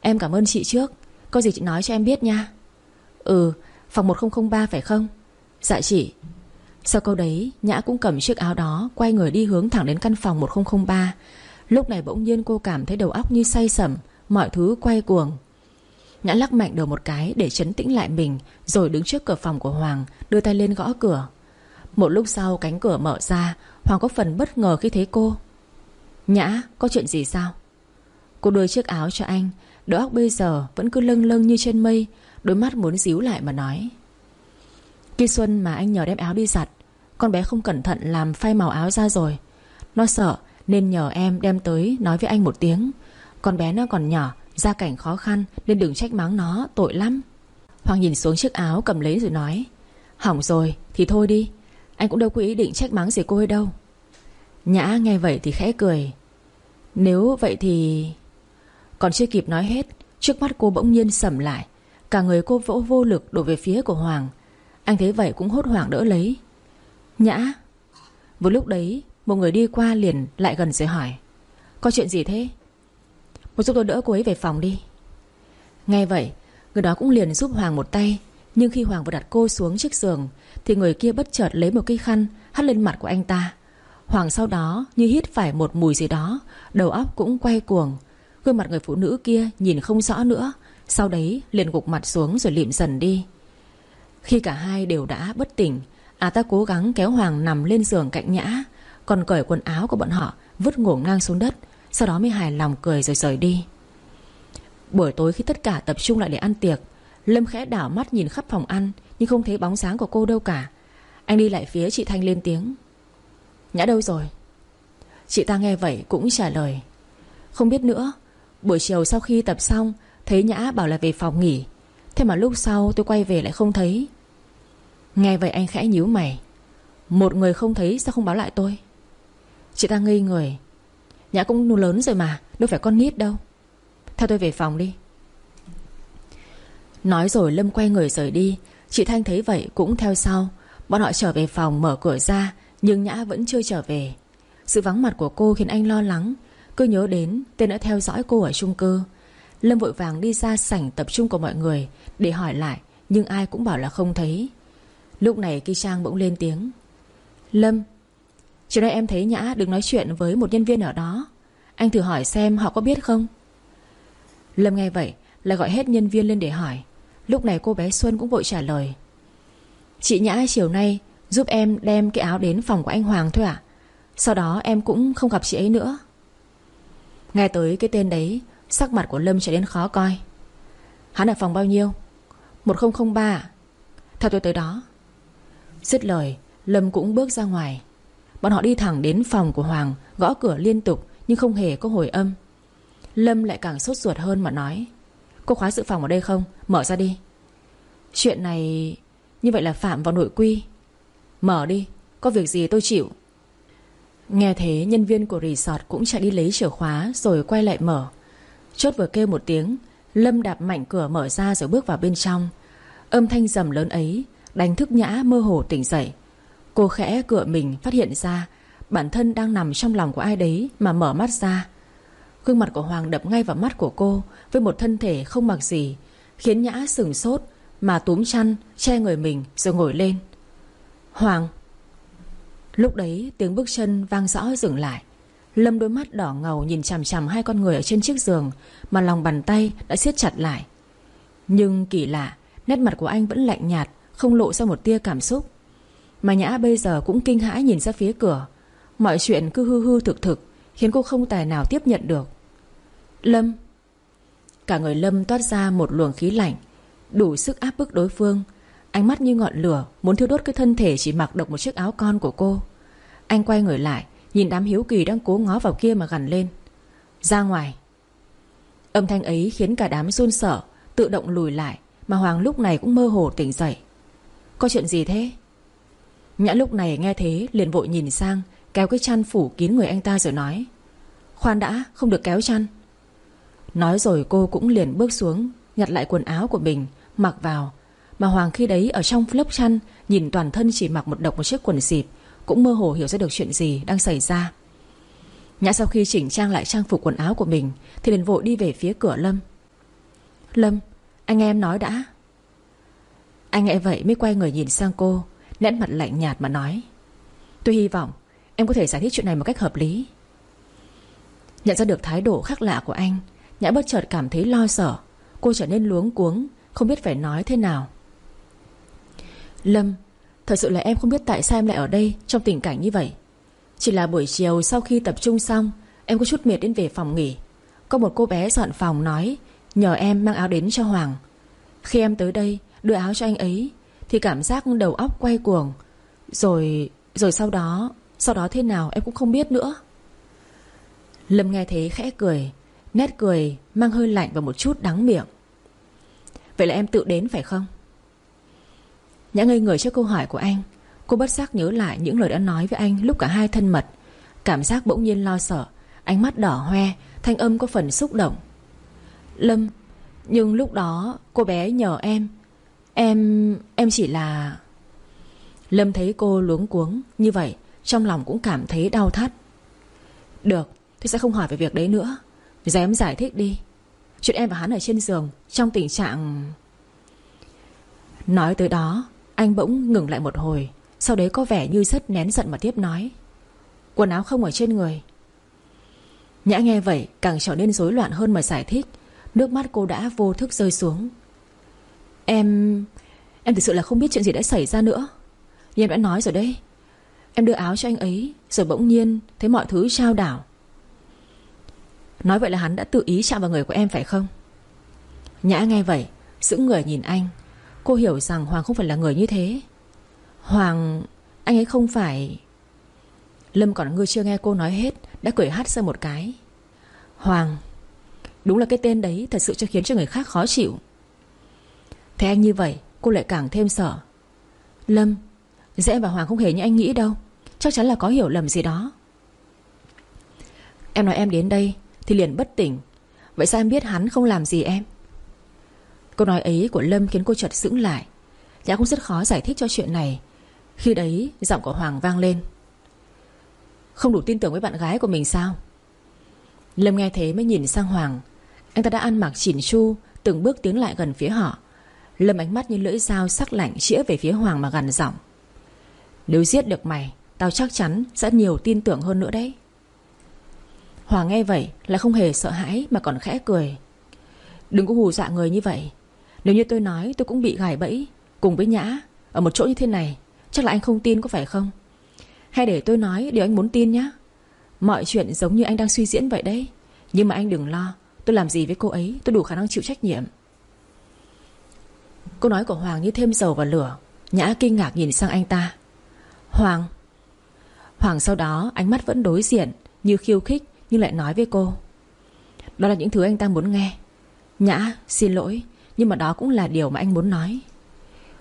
Speaker 1: Em cảm ơn chị trước, Có gì chị nói cho em biết nha. Ừ phòng 1003 phải không? Dạ chị. Sau câu đấy, Nhã cũng cầm chiếc áo đó, Quay người đi hướng thẳng đến căn phòng 1003 Lúc này bỗng nhiên cô cảm thấy đầu óc như say sẩm, Mọi thứ quay cuồng. Nhã lắc mạnh đầu một cái để chấn tĩnh lại mình, Rồi đứng trước cửa phòng của Hoàng, Đưa tay lên gõ cửa. Một lúc sau cánh cửa mở ra, Hoàng có phần bất ngờ khi thấy cô. Nhã, có chuyện gì sao? Cô đưa chiếc áo cho anh Đầu óc bây giờ vẫn cứ lâng lâng như trên mây, Đôi mắt muốn díu lại mà nói. Khi Xuân mà anh nhờ đem áo đi giặt, Con bé không cẩn thận làm phai màu áo ra rồi. Nó sợ Nên nhờ em đem tới nói với anh một tiếng. Con bé nó còn nhỏ, Gia cảnh khó khăn Nên đừng trách mắng nó, Tội lắm. Hoàng nhìn xuống chiếc áo cầm lấy rồi nói, Hỏng rồi, thì thôi đi. Anh cũng đâu có ý định trách mắng gì cô ấy đâu. Nhã nghe vậy thì khẽ cười, Nếu vậy thì còn chưa kịp nói hết, Trước mắt cô bỗng nhiên sầm lại. Cả người cô vỗ vô lực đổ về phía của Hoàng. Anh thấy vậy cũng hốt hoảng đỡ lấy. Nhã. Vừa lúc đấy, Một người đi qua liền lại gần rồi hỏi, Có chuyện gì thế? Một giúp tôi đỡ cô ấy về phòng đi. Nghe vậy, Người đó cũng liền giúp Hoàng một tay, Nhưng khi Hoàng vừa đặt cô xuống chiếc giường, Thì người kia bất chợt lấy một cái khăn Hắt lên mặt của anh ta. Hoàng sau đó như hít phải một mùi gì đó, Đầu óc cũng quay cuồng Gương mặt người phụ nữ kia nhìn không rõ nữa. Sau đấy, liền gục mặt xuống rồi lịm dần đi. Khi cả hai đều đã bất tỉnh À ta cố gắng kéo Hoàng nằm lên giường cạnh Nhã, Còn cởi quần áo của bọn họ Vứt ngổn ngang xuống đất, Sau đó mới hài lòng cười rồi rời đi. Buổi tối khi tất cả tập trung lại để ăn tiệc, Lâm khẽ đảo mắt nhìn khắp phòng ăn, Nhưng không thấy bóng sáng của cô đâu cả. Anh đi lại phía chị Thanh lên tiếng. Nhã đâu rồi? Chị ta nghe vậy cũng trả lời. Không biết nữa Buổi chiều sau khi tập xong, Thấy Nhã bảo là về phòng nghỉ. Thế mà lúc sau tôi quay về lại không thấy. Nghe vậy anh khẽ nhíu mày. Một người không thấy sao không báo lại tôi? Chị ta ngây người. Nhã cũng lớn rồi mà, Đâu phải con nít đâu. Theo tôi về phòng đi. Nói rồi Lâm quay người rời đi. Chị Thanh thấy vậy cũng theo sau. Bọn họ trở về phòng, mở cửa ra, Nhưng Nhã vẫn chưa trở về. Sự vắng mặt của cô khiến anh lo lắng cứ nhớ đến, tên đã theo dõi cô ở chung cư. Lâm vội vàng đi ra sảnh tập trung của mọi người, Để hỏi lại, Nhưng ai cũng bảo là không thấy. Lúc này Kỳ Trang bỗng lên tiếng. Lâm Chiều nay em thấy Nhã đừng nói chuyện với một nhân viên ở đó. Anh thử hỏi xem họ có biết không? Lâm nghe vậy, Lại gọi hết nhân viên lên để hỏi. Lúc này cô bé Xuân cũng vội trả lời. Chị Nhã chiều nay Giúp em đem cái áo đến phòng của anh Hoàng thôi ạ. Sau đó em cũng không gặp chị ấy nữa. Nghe tới cái tên đấy, Sắc mặt của Lâm trở nên khó coi. Hắn ở phòng bao nhiêu? 1003 Theo tôi tới đó. Dứt lời, Lâm cũng bước ra ngoài. Bọn họ đi thẳng đến phòng của Hoàng, Gõ cửa liên tục nhưng không hề có hồi âm. Lâm lại càng sốt ruột hơn mà nói Cô khóa sự phòng ở đây không? Mở ra đi. Chuyện này, Như vậy là phạm vào nội quy. Mở đi, Có việc gì tôi chịu. Nghe thế, nhân viên của resort cũng chạy đi lấy chìa khóa Rồi quay lại mở. Chốt vừa kêu một tiếng, Lâm đạp mạnh cửa mở ra rồi bước vào bên trong. Âm thanh rầm lớn ấy Đánh thức nhã mơ hồ tỉnh dậy. Cô khẽ cựa mình phát hiện ra Bản thân đang nằm trong lòng của ai đấy Mà mở mắt ra. Gương mặt của Hoàng đập ngay vào mắt của cô Với một thân thể không mặc gì, Khiến nhã sừng sốt Mà túm chăn, che người mình rồi ngồi lên. Hoàng Lúc đấy, tiếng bước chân vang rõ dừng lại. Lâm đôi mắt đỏ ngầu nhìn chằm chằm hai con người ở trên chiếc giường, Mà lòng bàn tay đã siết chặt lại. Nhưng kỳ lạ, Nét mặt của anh vẫn lạnh nhạt, Không lộ ra một tia cảm xúc. Mà Nhã bây giờ cũng kinh hãi nhìn ra phía cửa. Mọi chuyện cứ hư hư thực thực, Khiến cô không tài nào tiếp nhận được. Lâm. Cả người Lâm toát ra một luồng khí lạnh, Đủ sức áp bức đối phương Ánh mắt như ngọn lửa, Muốn thiêu đốt cái thân thể chỉ mặc được một chiếc áo con của cô. Anh quay người lại, Nhìn đám hiếu kỳ đang cố ngó vào kia mà gằn lên. Ra ngoài. Âm thanh ấy khiến cả đám run sợ, Tự động lùi lại, Mà Hoàng lúc này cũng mơ hồ tỉnh dậy. Có chuyện gì thế? Nhã lúc này nghe thế, liền vội nhìn sang, Kéo cái chăn phủ kín người anh ta rồi nói. Khoan đã, không được kéo chăn. Nói rồi cô cũng liền bước xuống, Nhặt lại quần áo của mình, Mặc vào mà Hoàng khi đấy ở trong lớp chăn, Nhìn toàn thân chỉ mặc một độc một chiếc quần dịp Cũng mơ hồ hiểu ra được chuyện gì đang xảy ra. Nhã sau khi chỉnh trang lại trang phục quần áo của mình, Thì liền vội đi về phía cửa Lâm. Lâm, Anh em nói đã. Anh nghe vậy mới quay người nhìn sang cô, Nét mặt lạnh nhạt mà nói, Tôi hy vọng em có thể giải thích chuyện này một cách hợp lý. Nhận ra được thái độ khác lạ của anh, Nhã bất chợt cảm thấy lo sợ. Cô trở nên luống cuống, Không biết phải nói thế nào. Lâm, Thật sự là em không biết tại sao em lại ở đây Trong tình cảnh như vậy. Chỉ là buổi chiều sau khi tập trung xong, Em có chút mệt đến về phòng nghỉ. Có một cô bé dọn phòng nói, Nhờ em mang áo đến cho Hoàng. Khi em tới đây, Đưa áo cho anh ấy, Thì cảm giác đầu óc quay cuồng. Rồi Rồi sau đó Sau đó thế nào em cũng không biết nữa. Lâm nghe thế khẽ cười, Nét cười mang hơi lạnh và một chút đắng miệng. Vậy là em tự đến phải không? Nhã ngây người trước câu hỏi của anh. Cô bất giác nhớ lại những lời đã nói với anh Lúc cả hai thân mật. Cảm giác bỗng nhiên lo sợ, Ánh mắt đỏ hoe, Thanh âm có phần xúc động. Lâm, Nhưng lúc đó cô bé nhờ em. Em... em chỉ là... Lâm thấy cô luống cuống Như vậy, Trong lòng cũng cảm thấy đau thắt. Được, Tôi sẽ không hỏi về việc đấy nữa. Giờ em giải thích đi. Chuyện em và hắn ở trên giường Trong tình trạng Nói tới đó anh bỗng ngừng lại một hồi, Sau đấy có vẻ như rất nén giận mà tiếp nói. Quần áo không ở trên người. Nhã nghe vậy, càng trở nên rối loạn hơn mà giải thích. Nước mắt cô đã vô thức rơi xuống. Em... Em thực sự là không biết chuyện gì đã xảy ra nữa. Nhưng em đã nói rồi đấy. Em đưa áo cho anh ấy, Rồi bỗng nhiên thấy mọi thứ trao đảo. Nói vậy là hắn đã tự ý chạm vào người của em phải không? Nhã nghe vậy giữ người nhìn anh. Cô hiểu rằng Hoàng không phải là người như thế. Hoàng, Anh ấy không phải Lâm còn ngư chưa nghe cô nói hết, Đã cười hát ra một cái. Hoàng, Đúng là cái tên đấy thật sự cho khiến cho người khác khó chịu. Thấy anh như vậy, Cô lại càng thêm sợ. Lâm, Dễ và Hoàng không hề như anh nghĩ đâu. Chắc chắn là có hiểu lầm gì đó. Em nói em đến đây Thì liền bất tỉnh. Vậy sao em biết hắn không làm gì em? Câu nói ấy của Lâm khiến cô chợt sững lại. Nhã cũng rất khó giải thích cho chuyện này. Khi đấy, giọng của Hoàng vang lên. Không đủ tin tưởng với bạn gái của mình sao? Lâm nghe thế mới nhìn sang Hoàng. Anh ta đã ăn mặc chỉn chu, Từng bước tiến lại gần phía họ. Lâm ánh mắt như lưỡi dao sắc lạnh Chĩa về phía Hoàng mà gằn giọng. Nếu giết được mày, Tao chắc chắn sẽ nhiều tin tưởng hơn nữa đấy. Hoàng nghe vậy là không hề sợ hãi Mà còn khẽ cười. Đừng có hù dọa người như vậy. Nếu như tôi nói tôi cũng bị gài bẫy Cùng với Nhã Ở một chỗ như thế này, Chắc là anh không tin có phải không? Hay để tôi nói điều anh muốn tin nhé Mọi chuyện giống như anh đang suy diễn vậy đấy. Nhưng mà anh đừng lo, Tôi làm gì với cô ấy, tôi đủ khả năng chịu trách nhiệm. Câu nói của Hoàng như thêm dầu vào lửa. Nhã kinh ngạc nhìn sang anh ta. Hoàng! Hoàng sau đó, ánh mắt vẫn đối diện, Như khiêu khích, nhưng lại nói với cô. Đó là những thứ anh ta muốn nghe. Nhã, xin lỗi nhưng mà đó cũng là điều mà anh muốn nói.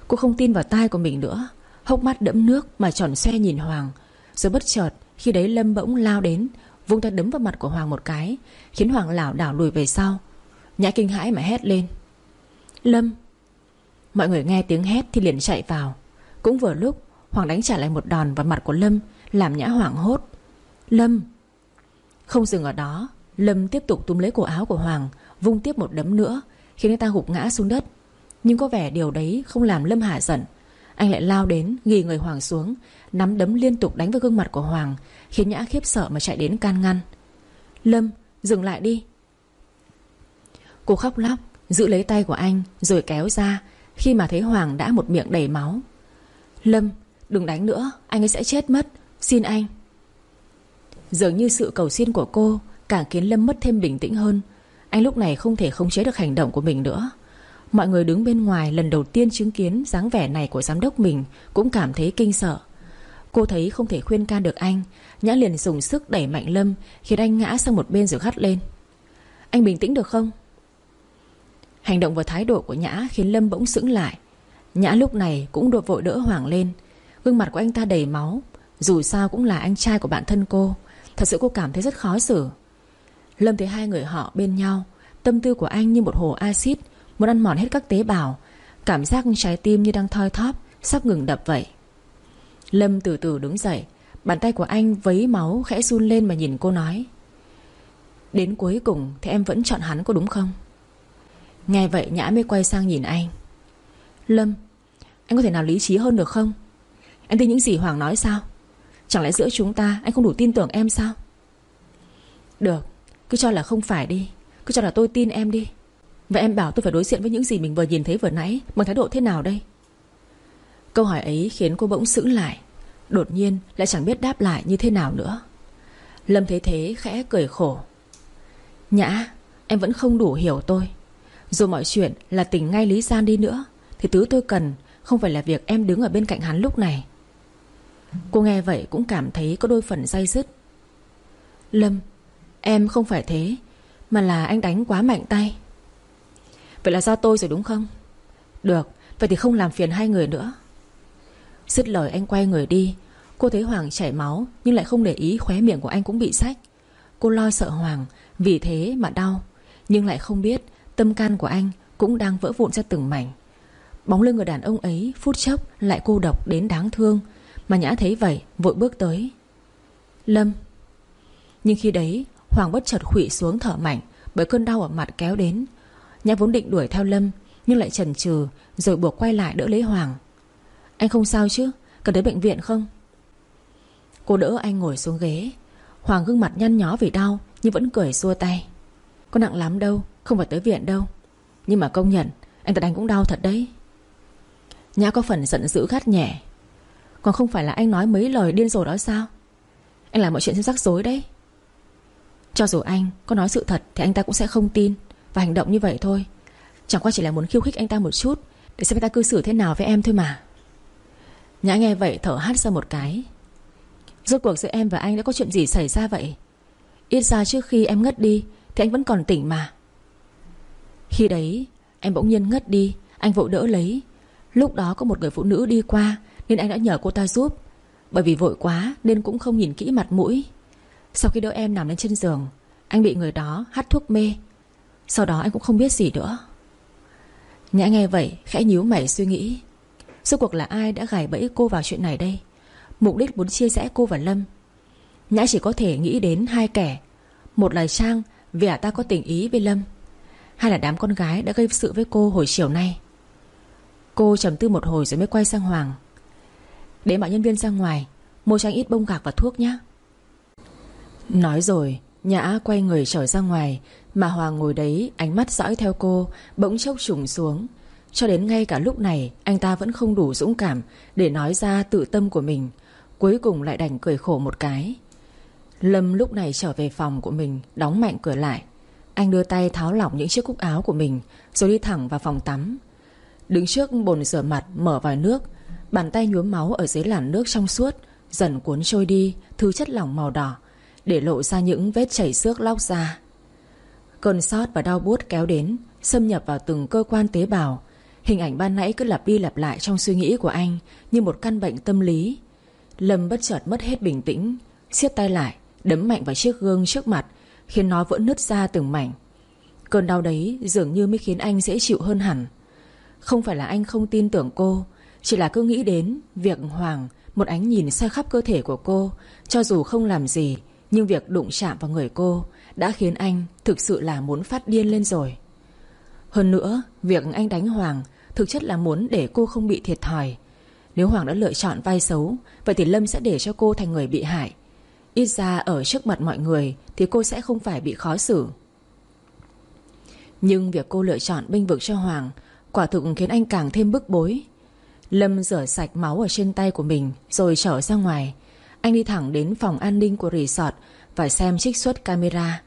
Speaker 1: Cô không tin vào tai của mình nữa. Hốc mắt đẫm nước mà tròn xoe nhìn Hoàng. Rồi bất chợt, khi đấy Lâm bỗng lao đến Vung tay đấm vào mặt của Hoàng một cái, Khiến Hoàng lảo đảo lùi về sau. Nhã kinh hãi mà hét lên. Lâm! Mọi người nghe tiếng hét thì liền chạy vào. Cũng vừa lúc, Hoàng đánh trả lại một đòn vào mặt của Lâm, Làm Nhã hoảng hốt. Lâm! Không dừng ở đó, Lâm tiếp tục túm lấy cổ áo của Hoàng, Vung tiếp một đấm nữa Khiến anh ta gục ngã xuống đất. Nhưng có vẻ điều đấy không làm Lâm hạ giận. Anh lại lao đến ghi người Hoàng xuống, Nắm đấm liên tục đánh vào gương mặt của Hoàng, Khiến Nhã khiếp sợ mà chạy đến can ngăn. Lâm, dừng lại đi. Cô khóc lóc, Giữ lấy tay của anh rồi kéo ra, Khi mà thấy Hoàng đã một miệng đầy máu. Lâm, đừng đánh nữa, Anh ấy sẽ chết mất, Xin anh. Dường như sự cầu xin của cô Càng khiến Lâm mất thêm bình tĩnh hơn. Anh lúc này không thể khống chế được hành động của mình nữa. Mọi người đứng bên ngoài lần đầu tiên chứng kiến dáng vẻ này của giám đốc mình Cũng cảm thấy kinh sợ. Cô thấy không thể khuyên can được anh, Nhã liền dùng sức đẩy mạnh Lâm, Khiến anh ngã sang một bên rồi gắt lên. Anh bình tĩnh được không? Hành động và thái độ của Nhã Khiến Lâm bỗng sững lại. Nhã lúc này cũng đột vội đỡ Hoàng lên. Gương mặt của anh ta đầy máu, Dù sao cũng là anh trai của bạn thân cô. Thật sự cô cảm thấy rất khó xử. Lâm thấy hai người họ bên nhau, Tâm tư của anh như một hồ axit, Muốn ăn mòn hết các tế bào. Cảm giác trái tim như đang thoi thóp, Sắp ngừng đập vậy. Lâm từ từ đứng dậy, Bàn tay của anh vấy máu khẽ run lên mà nhìn cô nói, Đến cuối cùng thì em vẫn chọn hắn có đúng không? Nghe vậy Nhã mới quay sang nhìn anh. Lâm, Anh có thể nào lý trí hơn được không? Anh tin những gì Hoàng nói sao? Chẳng lẽ giữa chúng ta anh không đủ tin tưởng em sao? Được cứ cho là không phải đi. Cứ cho là tôi tin em đi. Vậy em bảo tôi phải đối diện với những gì mình vừa nhìn thấy vừa nãy. Bằng thái độ thế nào đây? Câu hỏi ấy khiến cô bỗng sững lại. Đột nhiên lại chẳng biết đáp lại như thế nào nữa. Lâm thấy thế khẽ cười khổ. Nhã, Em vẫn không đủ hiểu tôi. Dù mọi chuyện là tình ngay Lý Gian đi nữa, Thì thứ tôi cần Không phải là việc em đứng ở bên cạnh hắn lúc này. Cô nghe vậy cũng cảm thấy có đôi phần day dứt Lâm Em không phải thế, Mà là anh đánh quá mạnh tay. Vậy là do tôi rồi đúng không? Được, Vậy thì không làm phiền hai người nữa. Dứt lời anh quay người đi. Cô thấy Hoàng chảy máu, Nhưng lại không để ý khóe miệng của anh cũng bị sách Cô lo sợ Hoàng, Vì thế mà đau. Nhưng lại không biết Tâm can của anh cũng đang vỡ vụn ra từng mảnh. Bóng lưng người đàn ông ấy Phút chốc lại cô độc đến đáng thương. Mà Nhã thấy vậy, vội bước tới. Lâm. Nhưng khi đấy Hoàng bất chợt khủy xuống thở mạnh, Bởi cơn đau ở mặt kéo đến. Nhã vốn định đuổi theo Lâm, Nhưng lại chần chừ, Rồi buộc quay lại đỡ lấy Hoàng. Anh không sao chứ? Cần tới bệnh viện không? Cô đỡ anh ngồi xuống ghế. Hoàng gương mặt nhăn nhó vì đau, Nhưng vẫn cười xua tay. Có nặng lắm đâu, Không phải tới viện đâu. Nhưng mà công nhận, Anh ta anh cũng đau thật đấy. Nhã có phần giận dữ gắt nhẹ. Còn không phải là anh nói mấy lời điên rồ đó sao? Anh làm mọi chuyện rắc rối đấy. Cho dù anh có nói sự thật Thì anh ta cũng sẽ không tin Và hành động như vậy thôi. Chẳng qua chỉ là muốn khiêu khích anh ta một chút Để xem anh ta cư xử thế nào với em thôi mà. Nhã nghe vậy thở hắt ra một cái. Rốt cuộc giữa em và anh đã có chuyện gì xảy ra vậy? Ít ra trước khi em ngất đi Thì anh vẫn còn tỉnh mà. Khi đấy, Em bỗng nhiên ngất đi, Anh vội đỡ lấy. Lúc đó có một người phụ nữ đi qua Nên anh đã nhờ cô ta giúp. Bởi vì vội quá nên cũng không nhìn kỹ mặt mũi. Sau khi đỡ em nằm lên trên giường, Anh bị người đó hắt thuốc mê. Sau đó anh cũng không biết gì nữa. Nhã nghe vậy, khẽ nhíu mày suy nghĩ. Suốt cuộc là ai đã gài bẫy cô vào chuyện này đây? Mục đích muốn chia rẽ cô và Lâm. Nhã chỉ có thể nghĩ đến hai kẻ. Một là Trang, Vì ả ta có tình ý với Lâm. Hai là đám con gái đã gây sự với cô hồi chiều nay. Cô trầm tư một hồi rồi mới quay sang Hoàng. Để mọi nhân viên ra ngoài, Mua cho anh ít bông gạc và thuốc nhé Nói rồi, Nhã quay người trở ra ngoài, Mà Hoàng ngồi đấy, ánh mắt dõi theo cô, Bỗng chốc trùng xuống. Cho đến ngay cả lúc này, Anh ta vẫn không đủ dũng cảm Để nói ra tự tâm của mình, Cuối cùng lại đành cười khổ một cái. Lâm lúc này trở về phòng của mình, Đóng mạnh cửa lại. Anh đưa tay tháo lỏng những chiếc cúc áo của mình, Rồi đi thẳng vào phòng tắm. Đứng trước bồn rửa mặt, mở vòi nước, Bàn tay nhuốm máu ở dưới làn nước trong suốt, Dần cuốn trôi đi, Thứ chất lỏng màu đỏ. Để lộ ra những vết chảy xước lóc ra Cơn sót và đau buốt kéo đến, Xâm nhập vào từng cơ quan tế bào. Hình ảnh ban nãy cứ lặp đi lặp lại trong suy nghĩ của anh Như một căn bệnh tâm lý. Lâm bất chợt mất hết bình tĩnh, siết tay lại, Đấm mạnh vào chiếc gương trước mặt, Khiến nó vỡ nứt ra từng mảnh. Cơn đau đấy dường như mới khiến anh dễ chịu hơn hẳn. Không phải là anh không tin tưởng cô, Chỉ là cứ nghĩ đến Việc Hoàng, Một ánh nhìn soi khắp cơ thể của cô, Cho dù không làm gì nhưng việc đụng chạm vào người cô Đã khiến anh thực sự là muốn phát điên lên rồi. Hơn nữa, Việc anh đánh Hoàng Thực chất là muốn để cô không bị thiệt thòi. Nếu Hoàng đã lựa chọn vai xấu, Vậy thì Lâm sẽ để cho cô thành người bị hại. Ít ra ở trước mặt mọi người Thì cô sẽ không phải bị khó xử. Nhưng việc cô lựa chọn binh vực cho Hoàng Quả thực khiến anh càng thêm bức bối. Lâm rửa sạch máu ở trên tay của mình Rồi trở ra ngoài anh đi thẳng đến phòng an ninh của resort Và xem trích xuất camera.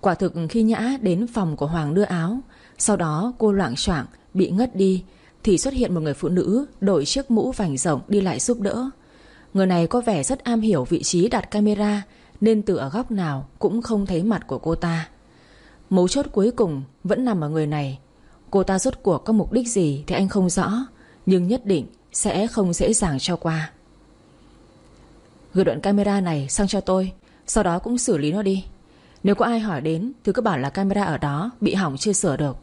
Speaker 1: Quả thực khi Nhã đến phòng của Hoàng đưa áo, Sau đó cô loạn choạng Bị ngất đi, thì xuất hiện một người phụ nữ Đội chiếc mũ vành rộng đi lại giúp đỡ. Người này có vẻ rất am hiểu vị trí đặt camera, Nên từ ở góc nào Cũng không thấy mặt của cô ta. Mấu chốt cuối cùng vẫn nằm ở người này. Cô ta rốt cuộc có mục đích gì Thì anh không rõ, Nhưng nhất định sẽ không dễ dàng cho qua. Gửi đoạn camera này sang cho tôi, Sau đó cũng xử lý nó đi. Nếu có ai hỏi đến Thì cứ bảo là camera ở đó, Bị hỏng chưa sửa được.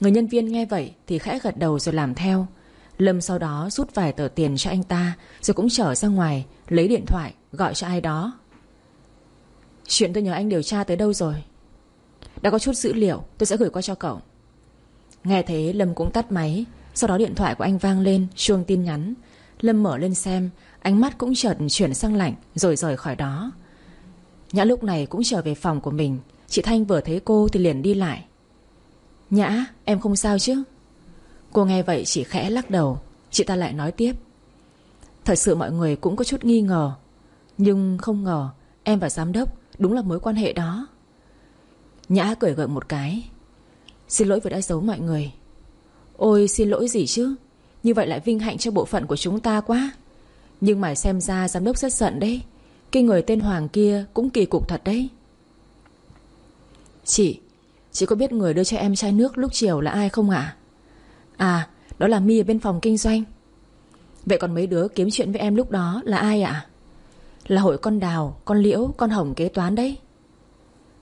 Speaker 1: Người nhân viên nghe vậy thì khẽ gật đầu rồi làm theo. Lâm sau đó rút vài tờ tiền cho anh ta, Rồi cũng trở ra ngoài, Lấy điện thoại, gọi cho ai đó. Chuyện tôi nhờ anh điều tra tới đâu rồi? Đã có chút dữ liệu, Tôi sẽ gửi qua cho cậu. Nghe thế, Lâm cũng tắt máy. Sau đó điện thoại của anh vang lên, chuông tin nhắn. Lâm mở lên xem, Ánh mắt cũng chợt chuyển sang lạnh, Rồi rời khỏi đó. Nhã lúc này cũng trở về phòng của mình, Chị Thanh vừa thấy cô thì liền đi lại. Nhã, em không sao chứ? Cô nghe vậy chỉ khẽ lắc đầu, Chị ta lại nói tiếp. Thật sự mọi người cũng có chút nghi ngờ, Nhưng không ngờ Em và giám đốc đúng là mối quan hệ đó. Nhã cười gượng một cái. Xin lỗi vì đã giấu mọi người. Ôi, xin lỗi gì chứ? Như vậy lại vinh hạnh cho bộ phận của chúng ta quá. Nhưng mà xem ra giám đốc rất giận đấy. Cái người tên Hoàng kia Cũng kỳ cục thật đấy. Chị Chị có biết người đưa cho em chai nước lúc chiều là ai không ạ? À? đó là My ở bên phòng kinh doanh. Vậy còn mấy đứa kiếm chuyện với em lúc đó là ai ạ? Là hội con đào Con liễu, con hồng kế toán đấy.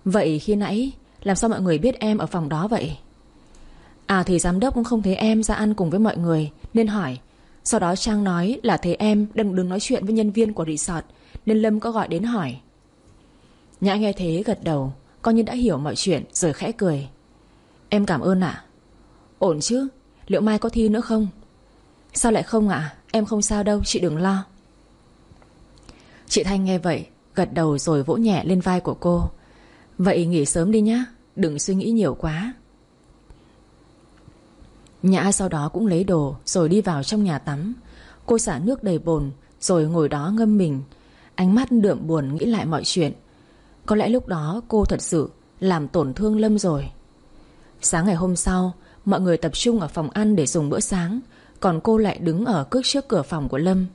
Speaker 1: Vậy khi nãy Làm sao mọi người biết em ở phòng đó vậy? À thì giám đốc cũng không thấy em ra ăn cùng với mọi người, Nên hỏi. Sau đó Trang nói là thấy em đừng đứng nói chuyện với nhân viên của resort, Nên Lâm có gọi đến hỏi. Nhã nghe thế gật đầu, Coi như đã hiểu mọi chuyện, rồi khẽ cười. Em cảm ơn ạ. Ổn chứ, Liệu mai có thi nữa không? Sao lại không ạ? Em không sao đâu, chị đừng lo. Chị Thanh nghe vậy, Gật đầu rồi vỗ nhẹ lên vai của cô. Vậy nghỉ sớm đi nhá, Đừng suy nghĩ nhiều quá. Nhã sau đó cũng lấy đồ, Rồi đi vào trong nhà tắm. Cô xả nước đầy bồn, Rồi ngồi đó ngâm mình. Ánh mắt đượm buồn nghĩ lại mọi chuyện. Có lẽ lúc đó cô thật sự Làm tổn thương Lâm rồi. Sáng ngày hôm sau, Mọi người tập trung ở phòng ăn để dùng bữa sáng, Còn cô lại đứng ở cước trước cửa phòng của Lâm.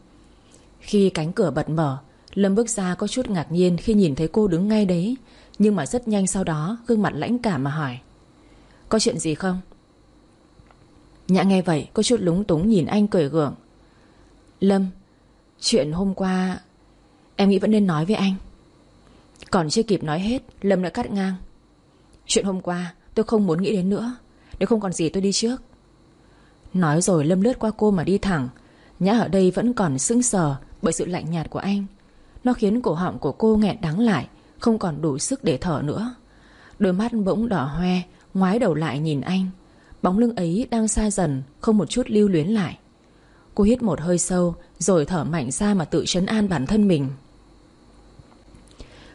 Speaker 1: Khi cánh cửa bật mở, Lâm bước ra có chút ngạc nhiên Khi nhìn thấy cô đứng ngay đấy, Nhưng mà rất nhanh sau đó Gương mặt lãnh cảm mà hỏi, Có chuyện gì không? Nhã nghe vậy, có chút lúng túng nhìn anh cười gượng. Lâm, Chuyện hôm qua Em nghĩ vẫn nên nói với anh. Còn chưa kịp nói hết, Lâm đã cắt ngang. Chuyện hôm qua tôi không muốn nghĩ đến nữa, Nếu không còn gì tôi đi trước. Nói rồi Lâm lướt qua cô mà đi thẳng. Nhã ở đây vẫn còn sững sờ Bởi sự lạnh nhạt của anh. Nó khiến cổ họng của cô nghẹn đắng lại, Không còn đủ sức để thở nữa. Đôi mắt bỗng đỏ hoe, Ngoái đầu lại nhìn anh. Bóng lưng ấy đang xa dần, Không một chút lưu luyến lại. Cô hít một hơi sâu, Rồi thở mạnh ra mà tự chấn an bản thân mình.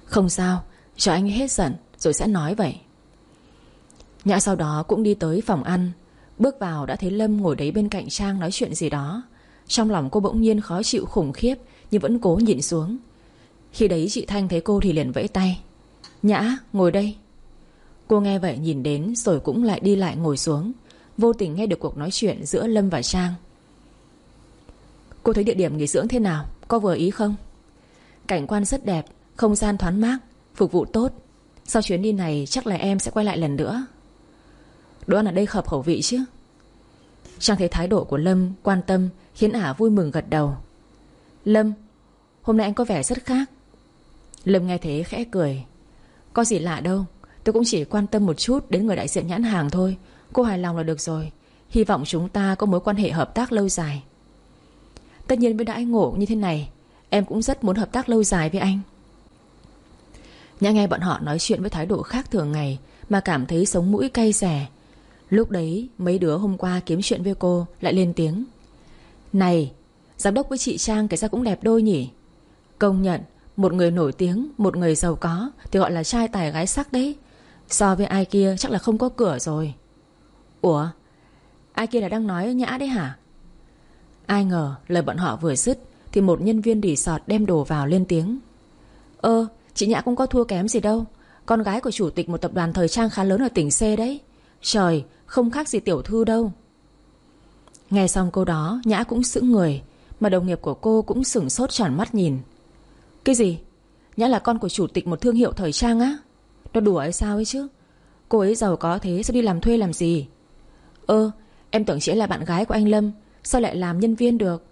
Speaker 1: Không sao, Cho anh hết giận, Rồi sẽ nói vậy. Nhã sau đó cũng đi tới phòng ăn, Bước vào đã thấy Lâm ngồi đấy bên cạnh Trang nói chuyện gì đó. Trong lòng cô bỗng nhiên khó chịu khủng khiếp, Nhưng vẫn cố nhìn xuống. Khi đấy chị Thanh thấy cô thì liền vẫy tay. Nhã, ngồi đây. Cô nghe vậy nhìn đến rồi cũng lại đi lại ngồi xuống. Vô tình nghe được cuộc nói chuyện giữa Lâm và Trang. Cô thấy địa điểm nghỉ dưỡng thế nào? Có vừa ý không? Cảnh quan rất đẹp, Không gian thoáng mát, Phục vụ tốt. Sau chuyến đi này, chắc là em sẽ quay lại lần nữa. Đồ ăn ở đây hợp khẩu vị chứ? Trang thấy thái độ của Lâm quan tâm, Khiến ả vui mừng gật đầu. Lâm, Hôm nay anh có vẻ rất khác. Lâm nghe thế khẽ cười. Có gì lạ đâu. Tôi cũng chỉ quan tâm một chút đến người đại diện nhãn hàng thôi. Cô hài lòng là được rồi. Hy vọng chúng ta có mối quan hệ hợp tác lâu dài. Tất nhiên với đãi ngộ như thế này. Em cũng rất muốn hợp tác lâu dài với anh. Nhã nghe bọn họ nói chuyện với thái độ khác thường ngày Mà cảm thấy sống mũi cay xè. Lúc đấy, mấy đứa hôm qua kiếm chuyện với cô Lại lên tiếng. Này, Giám đốc với chị Trang kể ra cũng đẹp đôi nhỉ? Công nhận, Một người nổi tiếng, Một người giàu có Thì gọi là trai tài gái sắc đấy. So với ai kia chắc là không có cửa rồi. Ủa? Ai kia là đang nói nhã đấy hả? Ai ngờ lời bọn họ vừa dứt Thì một nhân viên resort đem đồ vào lên tiếng. Ơ, chị Nhã cũng có thua kém gì đâu. Con gái của chủ tịch một tập đoàn thời trang khá lớn ở tỉnh C đấy. Trời, Không khác gì tiểu thư đâu. Nghe xong câu đó, Nhã cũng sững người, Mà đồng nghiệp của cô cũng sửng sốt tròn mắt nhìn. Cái gì? Nhã là con của chủ tịch một thương hiệu thời trang á? Nó đùa hay sao ấy chứ? Cô ấy giàu có thế sao đi làm thuê làm gì? Ơ, em tưởng chị ấy là bạn gái của anh Lâm, Sao lại làm nhân viên được?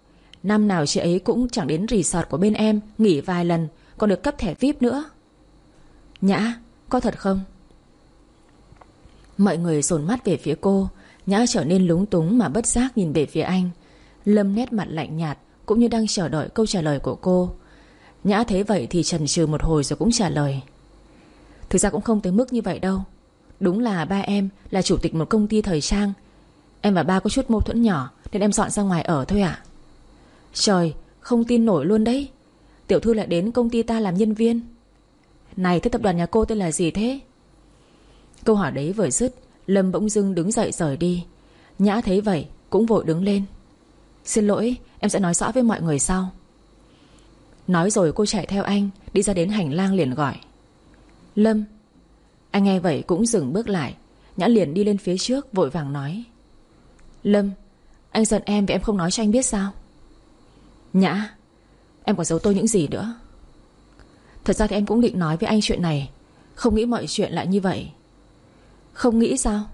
Speaker 1: Năm nào chị ấy cũng chẳng đến resort của bên em, Nghỉ vài lần, Còn được cấp thẻ VIP nữa. Nhã, có thật không? Mọi người dồn mắt về phía cô, Nhã trở nên lúng túng mà bất giác nhìn về phía anh. Lâm nét mặt lạnh nhạt, Cũng như đang chờ đợi câu trả lời của cô. Nhã thấy vậy thì trần trừ một hồi rồi cũng trả lời. Thực ra cũng không tới mức như vậy đâu. Đúng là ba em là chủ tịch một công ty thời trang. Em và ba có chút mâu thuẫn nhỏ, Nên em dọn ra ngoài ở thôi ạ. Trời, không tin nổi luôn đấy. Tiểu thư lại đến công ty ta làm nhân viên. Này, thế tập đoàn nhà cô tên là gì thế? Câu hỏi đấy vừa dứt, Lâm bỗng dưng đứng dậy rời đi. Nhã thấy vậy, cũng vội đứng lên. Xin lỗi, em sẽ nói rõ với mọi người sau. Nói rồi cô chạy theo anh, Đi ra đến hành lang liền gọi. Lâm. Anh nghe vậy cũng dừng bước lại, Nhã liền đi lên phía trước, vội vàng nói. Lâm, Anh giận em vì em không nói cho anh biết sao? Nhã, Em còn giấu tôi những gì nữa? Thật ra thì em cũng định nói với anh chuyện này, Không nghĩ mọi chuyện lại như vậy. Không nghĩ sao?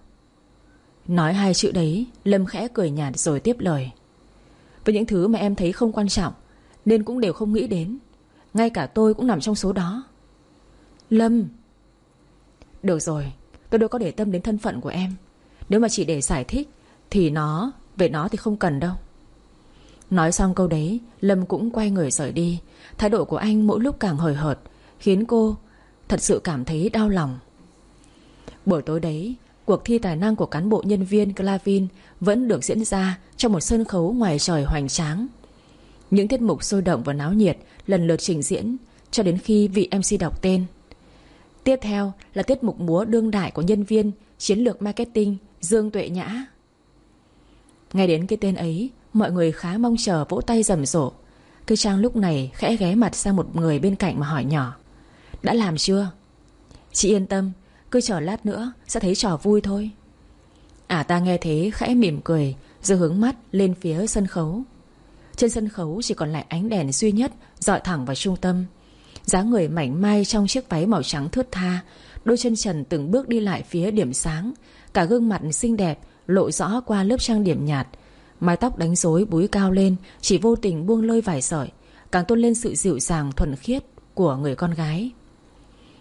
Speaker 1: Nói hai chữ đấy, Lâm khẽ cười nhạt rồi tiếp lời. Với những thứ mà em thấy không quan trọng, Nên cũng đều không nghĩ đến. Ngay cả tôi cũng nằm trong số đó. Lâm. Được rồi, Tôi đâu có để tâm đến thân phận của em. Nếu mà chỉ để giải thích Thì nó, Về nó thì không cần đâu. Nói xong câu đấy, Lâm cũng quay người rời đi. Thái độ của anh mỗi lúc càng hời hợt, Khiến cô thật sự cảm thấy đau lòng. Buổi tối đấy, Cuộc thi tài năng của cán bộ nhân viên Clavin Vẫn được diễn ra Trong một sân khấu ngoài trời hoành tráng. Những tiết mục sôi động và náo nhiệt Lần lượt trình diễn Cho đến khi vị MC đọc tên. Tiếp theo là tiết mục múa đương đại Của nhân viên chiến lược marketing Dương Tuệ Nhã. Ngay đến cái tên ấy, Mọi người khá mong chờ vỗ tay rầm rộ. Cư Trang lúc này khẽ ghé mặt sang một người bên cạnh mà hỏi nhỏ, Đã làm chưa? Chị yên tâm, Cứ chờ lát nữa sẽ thấy trò vui thôi. À ta nghe thế khẽ mỉm cười Rồi hướng mắt lên phía sân khấu. Trên sân khấu chỉ còn lại ánh đèn duy nhất dọi thẳng vào trung tâm dáng người mảnh mai trong chiếc váy màu trắng thướt tha. Đôi chân trần từng bước đi lại phía điểm sáng. Cả gương mặt xinh đẹp, Lộ rõ qua lớp trang điểm nhạt. Mái tóc đánh rối búi cao lên, Chỉ vô tình buông lơi vài sợi, Càng tôn lên sự dịu dàng thuần khiết Của người con gái.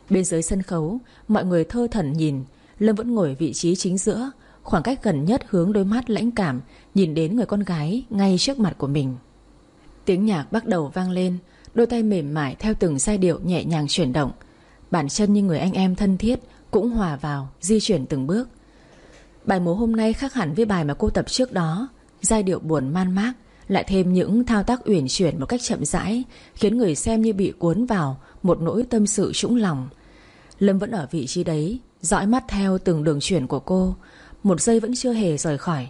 Speaker 1: Bên dưới sân khấu, Mọi người thơ thần nhìn. Lâm vẫn ngồi vị trí chính giữa, Khoảng cách gần nhất hướng đôi mắt lãnh cảm, Nhìn đến người con gái ngay trước mặt của mình. Tiếng nhạc bắt đầu vang lên Đôi tay mềm mại theo từng giai điệu nhẹ nhàng chuyển động. Bản chân như người anh em thân thiết Cũng hòa vào, di chuyển từng bước. Bài múa hôm nay khác hẳn với bài mà cô tập trước đó. Giai điệu buồn man mác Lại thêm những thao tác uyển chuyển một cách chậm rãi Khiến người xem như bị cuốn vào Một nỗi tâm sự trũng lòng. Lâm vẫn ở vị trí đấy Dõi mắt theo từng đường chuyển của cô. Một giây vẫn chưa hề rời khỏi.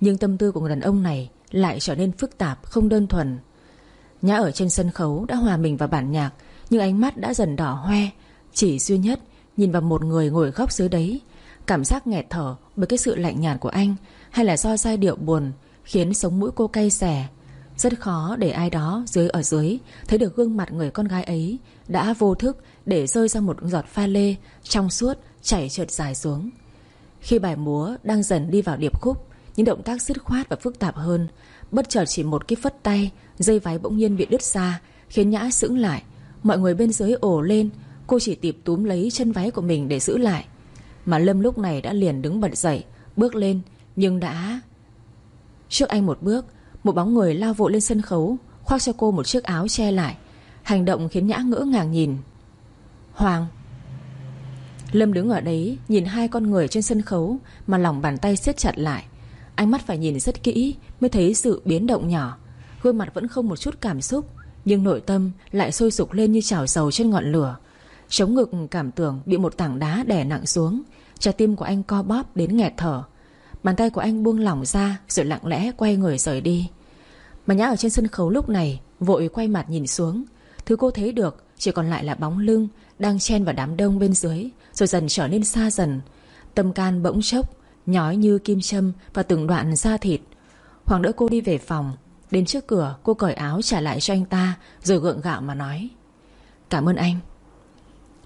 Speaker 1: Nhưng tâm tư của người đàn ông này Lại trở nên phức tạp không đơn thuần. Nhã ở trên sân khấu đã hòa mình vào bản nhạc, Nhưng ánh mắt đã dần đỏ hoe. Chỉ duy nhất, Nhìn vào một người ngồi góc dưới đấy, Cảm giác nghẹt thở bởi cái sự lạnh nhạt của anh, Hay là do giai điệu buồn Khiến sống mũi cô cay xẻ Rất khó để ai đó dưới ở dưới Thấy được gương mặt người con gái ấy Đã vô thức để rơi ra một giọt pha lê Trong suốt chảy trượt dài xuống. Khi bài múa đang dần đi vào điệp khúc, Những động tác dứt khoát và phức tạp hơn Bất chợt chỉ một cái phất tay, Dây váy bỗng nhiên bị đứt ra, Khiến Nhã sững lại. Mọi người bên dưới ổ lên, Cô chỉ tịp túm lấy chân váy của mình để giữ lại. Mà Lâm lúc này đã liền đứng bật dậy, Bước lên, Nhưng đã Trước anh một bước, Một bóng người lao vội lên sân khấu, Khoác cho cô một chiếc áo che lại. Hành động khiến Nhã ngỡ ngàng nhìn. Hoàng. Lâm đứng ở đấy, Nhìn hai con người trên sân khấu, Mà lòng bàn tay siết chặt lại. Ánh mắt phải nhìn rất kỹ Mới thấy sự biến động nhỏ. Gương mặt vẫn không một chút cảm xúc, Nhưng nội tâm lại sôi sục lên như chảo dầu trên ngọn lửa. Chống ngực cảm tưởng bị một tảng đá đè nặng xuống, Trái tim của anh co bóp đến nghẹt thở. Bàn tay của anh buông lỏng ra Rồi lặng lẽ quay người rời đi. Mà nhã ở trên sân khấu lúc này Vội quay mặt nhìn xuống. Thứ cô thấy được chỉ còn lại là bóng lưng Đang chen vào đám đông bên dưới, Rồi dần trở nên xa dần. Tâm can bỗng chốc Nhói như kim châm và từng đoạn da thịt. Hoàng đỡ cô đi về phòng. Đến trước cửa, cô cởi áo trả lại cho anh ta, Rồi gượng gạo mà nói, Cảm ơn anh.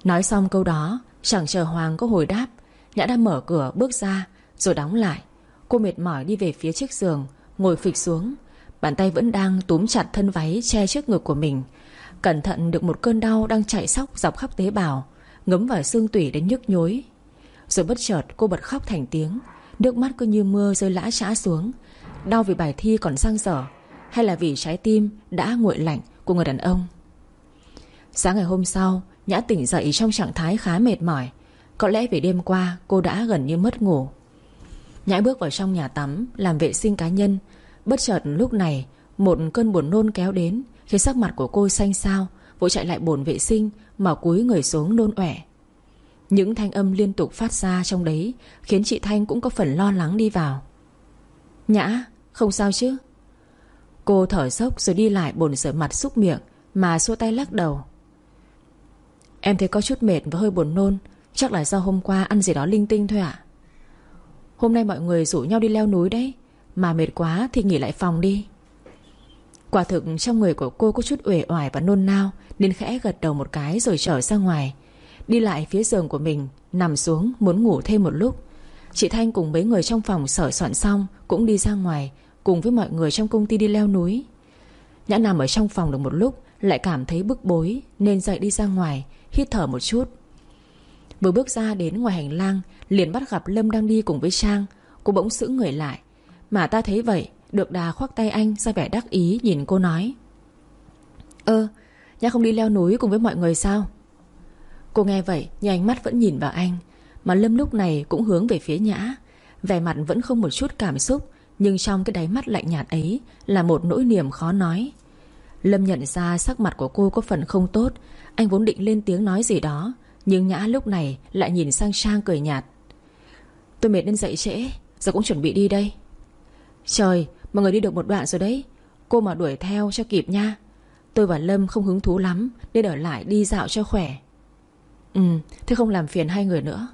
Speaker 1: Nói xong câu đó, Chẳng chờ Hoàng có hồi đáp, Nhã đã mở cửa bước ra, Rồi đóng lại. Cô mệt mỏi đi về phía chiếc giường, Ngồi phịch xuống. Bàn tay vẫn đang túm chặt thân váy che trước ngực của mình. Cẩn thận được một cơn đau đang chạy sóc dọc khắp tế bào, Ngấm vào xương tủy đến nhức nhối. Rồi bất chợt cô bật khóc thành tiếng. Nước mắt cứ như mưa rơi lã trã xuống. Đau vì bài thi còn sang dở Hay là vì trái tim đã nguội lạnh của người đàn ông? Sáng ngày hôm sau, Nhã tỉnh dậy trong trạng thái khá mệt mỏi. Có lẽ vì đêm qua cô đã gần như mất ngủ. Nhã bước vào trong nhà tắm, Làm vệ sinh cá nhân. Bất chợt lúc này, Một cơn buồn nôn kéo đến, Khiến sắc mặt của cô xanh xao, Vội chạy lại bồn vệ sinh Mà cúi người xuống nôn ẻ. Những thanh âm liên tục phát ra trong đấy Khiến chị Thanh cũng có phần lo lắng đi vào. Nhã, Không sao chứ? Cô thở dốc rồi đi lại bồn rửa mặt xúc miệng Mà xua tay lắc đầu. Em thấy có chút mệt và hơi buồn nôn, Chắc là do hôm qua ăn gì đó linh tinh thôi ạ. Hôm nay mọi người rủ nhau đi leo núi đấy, Mà mệt quá thì nghỉ lại phòng đi. Quả thực trong người của cô có chút uể oải và nôn nao Nên khẽ gật đầu một cái rồi trở ra ngoài Đi lại phía giường của mình, Nằm xuống muốn ngủ thêm một lúc. Chị Thanh cùng mấy người trong phòng sở soạn xong Cũng đi ra ngoài, Cùng với mọi người trong công ty đi leo núi. Nhã nằm ở trong phòng được một lúc, Lại cảm thấy bức bối, Nên dậy đi ra ngoài, Hít thở một chút. Vừa bước ra đến ngoài hành lang, Liền bắt gặp Lâm đang đi cùng với Trang, Cô bỗng giữ người lại. Mà ta thấy vậy, Được đà khoác tay anh ra vẻ đắc ý, nhìn cô nói. Ơ, Nhã không đi leo núi cùng với mọi người sao? Cô nghe vậy, Nhưng ánh mắt vẫn nhìn vào anh, Mà Lâm lúc này cũng hướng về phía Nhã. Vẻ mặt vẫn không một chút cảm xúc, Nhưng trong cái đáy mắt lạnh nhạt ấy Là một nỗi niềm khó nói. Lâm nhận ra sắc mặt của cô có phần không tốt, Anh vốn định lên tiếng nói gì đó, Nhưng Nhã lúc này lại nhìn sang Trang cười nhạt. Tôi mệt nên dậy trễ, Giờ cũng chuẩn bị đi đây. Trời, mọi người đi được một đoạn rồi đấy, Cô mà đuổi theo cho kịp nha. Tôi và Lâm không hứng thú lắm, Nên ở lại đi dạo cho khỏe. Ừ thế không làm phiền hai người nữa.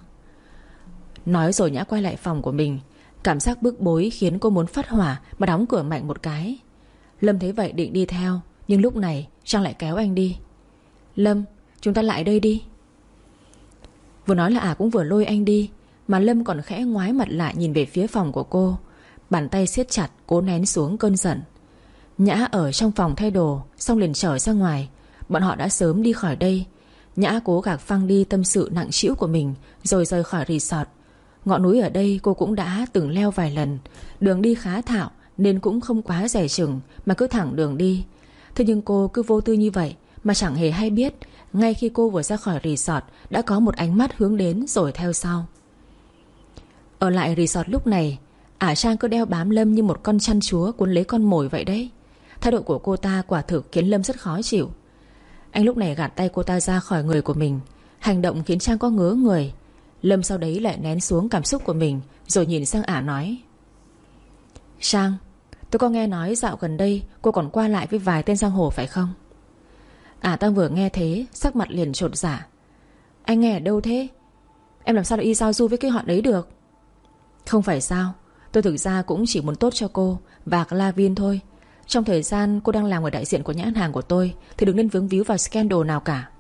Speaker 1: Nói rồi Nhã quay lại phòng của mình. Cảm giác bức bối khiến cô muốn phát hỏa Mà đóng cửa mạnh một cái. Lâm thấy vậy định đi theo, Nhưng lúc này Trang lại kéo anh đi. Lâm, chúng ta lại đây đi. Vừa nói là ả à cũng vừa lôi anh đi, Mà Lâm còn khẽ ngoái mặt lại nhìn về phía phòng của cô. Bàn tay siết chặt, Cố nén xuống cơn giận. Nhã ở trong phòng thay đồ, Xong liền trở ra ngoài. Bọn họ đã sớm đi khỏi đây Nhã cố gạt phăng đi tâm sự nặng trĩu của mình, Rồi rời khỏi resort. Ngọn núi ở đây cô cũng đã từng leo vài lần. Đường đi khá thạo Nên cũng không quá rẻ chừng Mà cứ thẳng đường đi. Thế nhưng cô cứ vô tư như vậy Mà chẳng hề hay biết Ngay khi cô vừa ra khỏi resort Đã có một ánh mắt hướng đến rồi theo sau. Ở lại resort lúc này, Ả Trang cứ đeo bám Lâm như một con chăn chúa Cuốn lấy con mồi vậy đấy. Thái độ của cô ta quả thực khiến Lâm rất khó chịu. Anh lúc này gạt tay cô ta ra khỏi người của mình, Hành động khiến Trang có ngứa người. Lâm sau đấy lại nén xuống cảm xúc của mình, Rồi nhìn sang ả nói. Trang, Tôi có nghe nói dạo gần đây Cô còn qua lại với vài tên giang hồ phải không? Ả ta vừa nghe thế, Sắc mặt liền trột giả. Anh nghe ở đâu thế? Em làm sao lại y giao du với cái họ đấy được? Không phải sao, Tôi thực ra cũng chỉ muốn tốt cho cô, Và Clavin thôi. Trong thời gian cô đang làm ở đại diện của nhãn hàng của tôi, Thì đừng nên vướng víu vào scandal nào cả.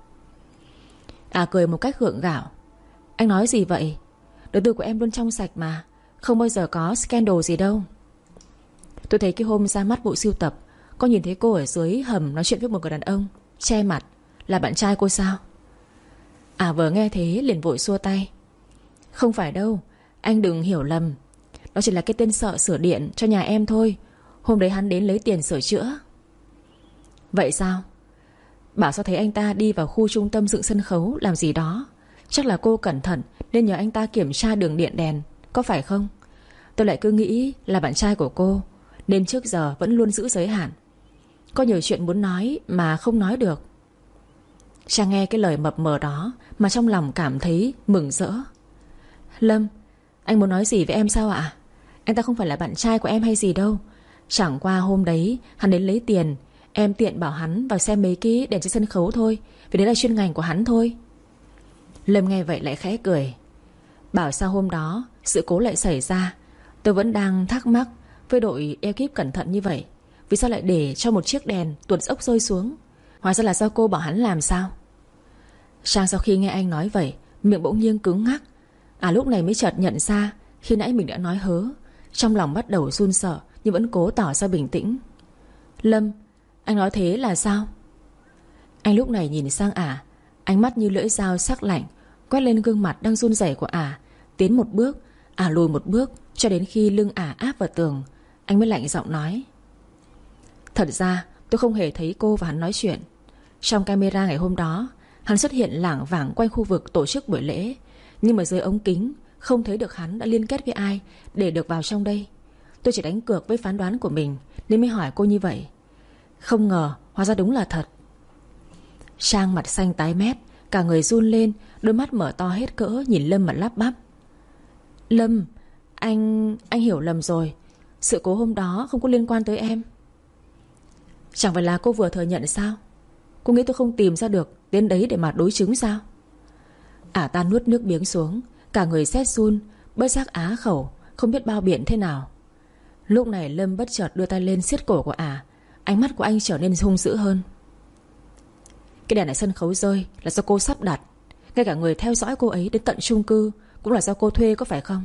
Speaker 1: À cười một cách gượng gạo. Anh nói gì vậy? Đời tư của em luôn trong sạch mà, Không bao giờ có scandal gì đâu. Tôi thấy cái hôm ra mắt bộ siêu tập, Có nhìn thấy cô ở dưới hầm nói chuyện với một người đàn ông, Che mặt, Là bạn trai cô sao? À vừa nghe thế liền vội xua tay. Không phải đâu, Anh đừng hiểu lầm. Đó chỉ là cái tên sợ sửa điện cho nhà em thôi Hôm đấy hắn đến lấy tiền sửa chữa. Vậy sao? Bảo sao thấy anh ta đi vào khu trung tâm dựng sân khấu, Làm gì đó? Chắc là cô cẩn thận, Nên nhờ anh ta kiểm tra đường điện đèn, Có phải không? Tôi lại cứ nghĩ là bạn trai của cô, Nên trước giờ vẫn luôn giữ giới hạn. Có nhiều chuyện muốn nói mà không nói được. Trang nghe cái lời mập mờ đó Mà trong lòng cảm thấy mừng rỡ. Lâm, Anh muốn nói gì với em sao ạ? Anh ta không phải là bạn trai của em hay gì đâu Chẳng qua hôm đấy, Hắn đến lấy tiền. Em tiện bảo hắn vào xem mấy cái đèn trên sân khấu thôi, Vì đấy là chuyên ngành của hắn thôi. Lâm nghe vậy lại khẽ cười. Bảo sao hôm đó, Sự cố lại xảy ra. Tôi vẫn đang thắc mắc Với đội ekip cẩn thận như vậy. Vì sao lại để cho một chiếc đèn tuột dốc rơi xuống? Hóa ra là do cô bảo hắn làm sao? Trang sau khi nghe anh nói vậy, Miệng bỗng nhiên cứng ngắc. À lúc này mới chợt nhận ra Khi nãy mình đã nói hớ. Trong lòng bắt đầu run sợ nhưng vẫn cố tỏ ra bình tĩnh. Lâm, Anh nói thế là sao? Anh lúc này nhìn sang ả, Ánh mắt như lưỡi dao sắc lạnh, Quét lên gương mặt đang run rẩy của ả, Tiến một bước, Ả lùi một bước, Cho đến khi lưng ả áp vào tường, Anh mới lạnh giọng nói. Thật ra, tôi không hề thấy cô và hắn nói chuyện. Trong camera ngày hôm đó, Hắn xuất hiện lảng vảng quanh khu vực tổ chức buổi lễ, Nhưng mà dưới ống kính, Không thấy được hắn đã liên kết với ai Để được vào trong đây. Tôi chỉ đánh cược với phán đoán của mình, Nên mới hỏi cô như vậy. Không ngờ, hóa ra đúng là thật. Trang mặt xanh tái mét, Cả người run lên, Đôi mắt mở to hết cỡ nhìn Lâm mà lắp bắp. Lâm, Anh... anh hiểu lầm rồi. Sự cố hôm đó không có liên quan tới em. Chẳng phải là cô vừa thừa nhận sao? Cô nghĩ tôi không tìm ra được Đến đấy để mà đối chứng sao? Ả ta nuốt nước miếng xuống, Cả người xét run, Bớt giác á khẩu, Không biết bao biện thế nào. Lúc này Lâm bất chợt đưa tay lên siết cổ của ả. Ánh mắt của anh trở nên hung dữ hơn. Cái đèn này sân khấu rơi Là do cô sắp đặt. Ngay cả người theo dõi cô ấy đến tận chung cư Cũng là do cô thuê có phải không?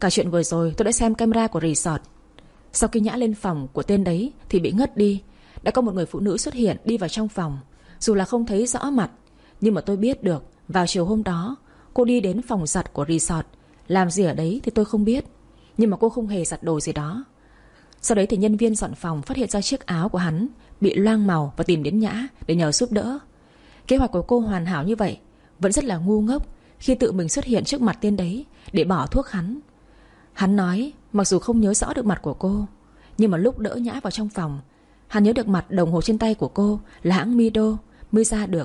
Speaker 1: Cả chuyện vừa rồi tôi đã xem camera của resort. Sau khi nhã lên phòng của tên đấy Thì bị ngất đi. Đã có một người phụ nữ xuất hiện đi vào trong phòng. Dù là không thấy rõ mặt, Nhưng mà tôi biết được, Vào chiều hôm đó, Cô đi đến phòng giặt của resort. Làm gì ở đấy thì tôi không biết. Nhưng mà cô không hề giặt đồ gì đó. Sau đấy thì nhân viên dọn phòng phát hiện ra chiếc áo của hắn Bị loang màu và tìm đến Nhã Để nhờ giúp đỡ. Kế hoạch của cô hoàn hảo như vậy, Vẫn rất là ngu ngốc Khi tự mình xuất hiện trước mặt tên đấy Để bỏ thuốc hắn. Hắn nói, mặc dù không nhớ rõ được mặt của cô, Nhưng mà lúc đỡ Nhã vào trong phòng, Hắn nhớ được mặt đồng hồ trên tay của cô Là hãng Mido, Mới ra được.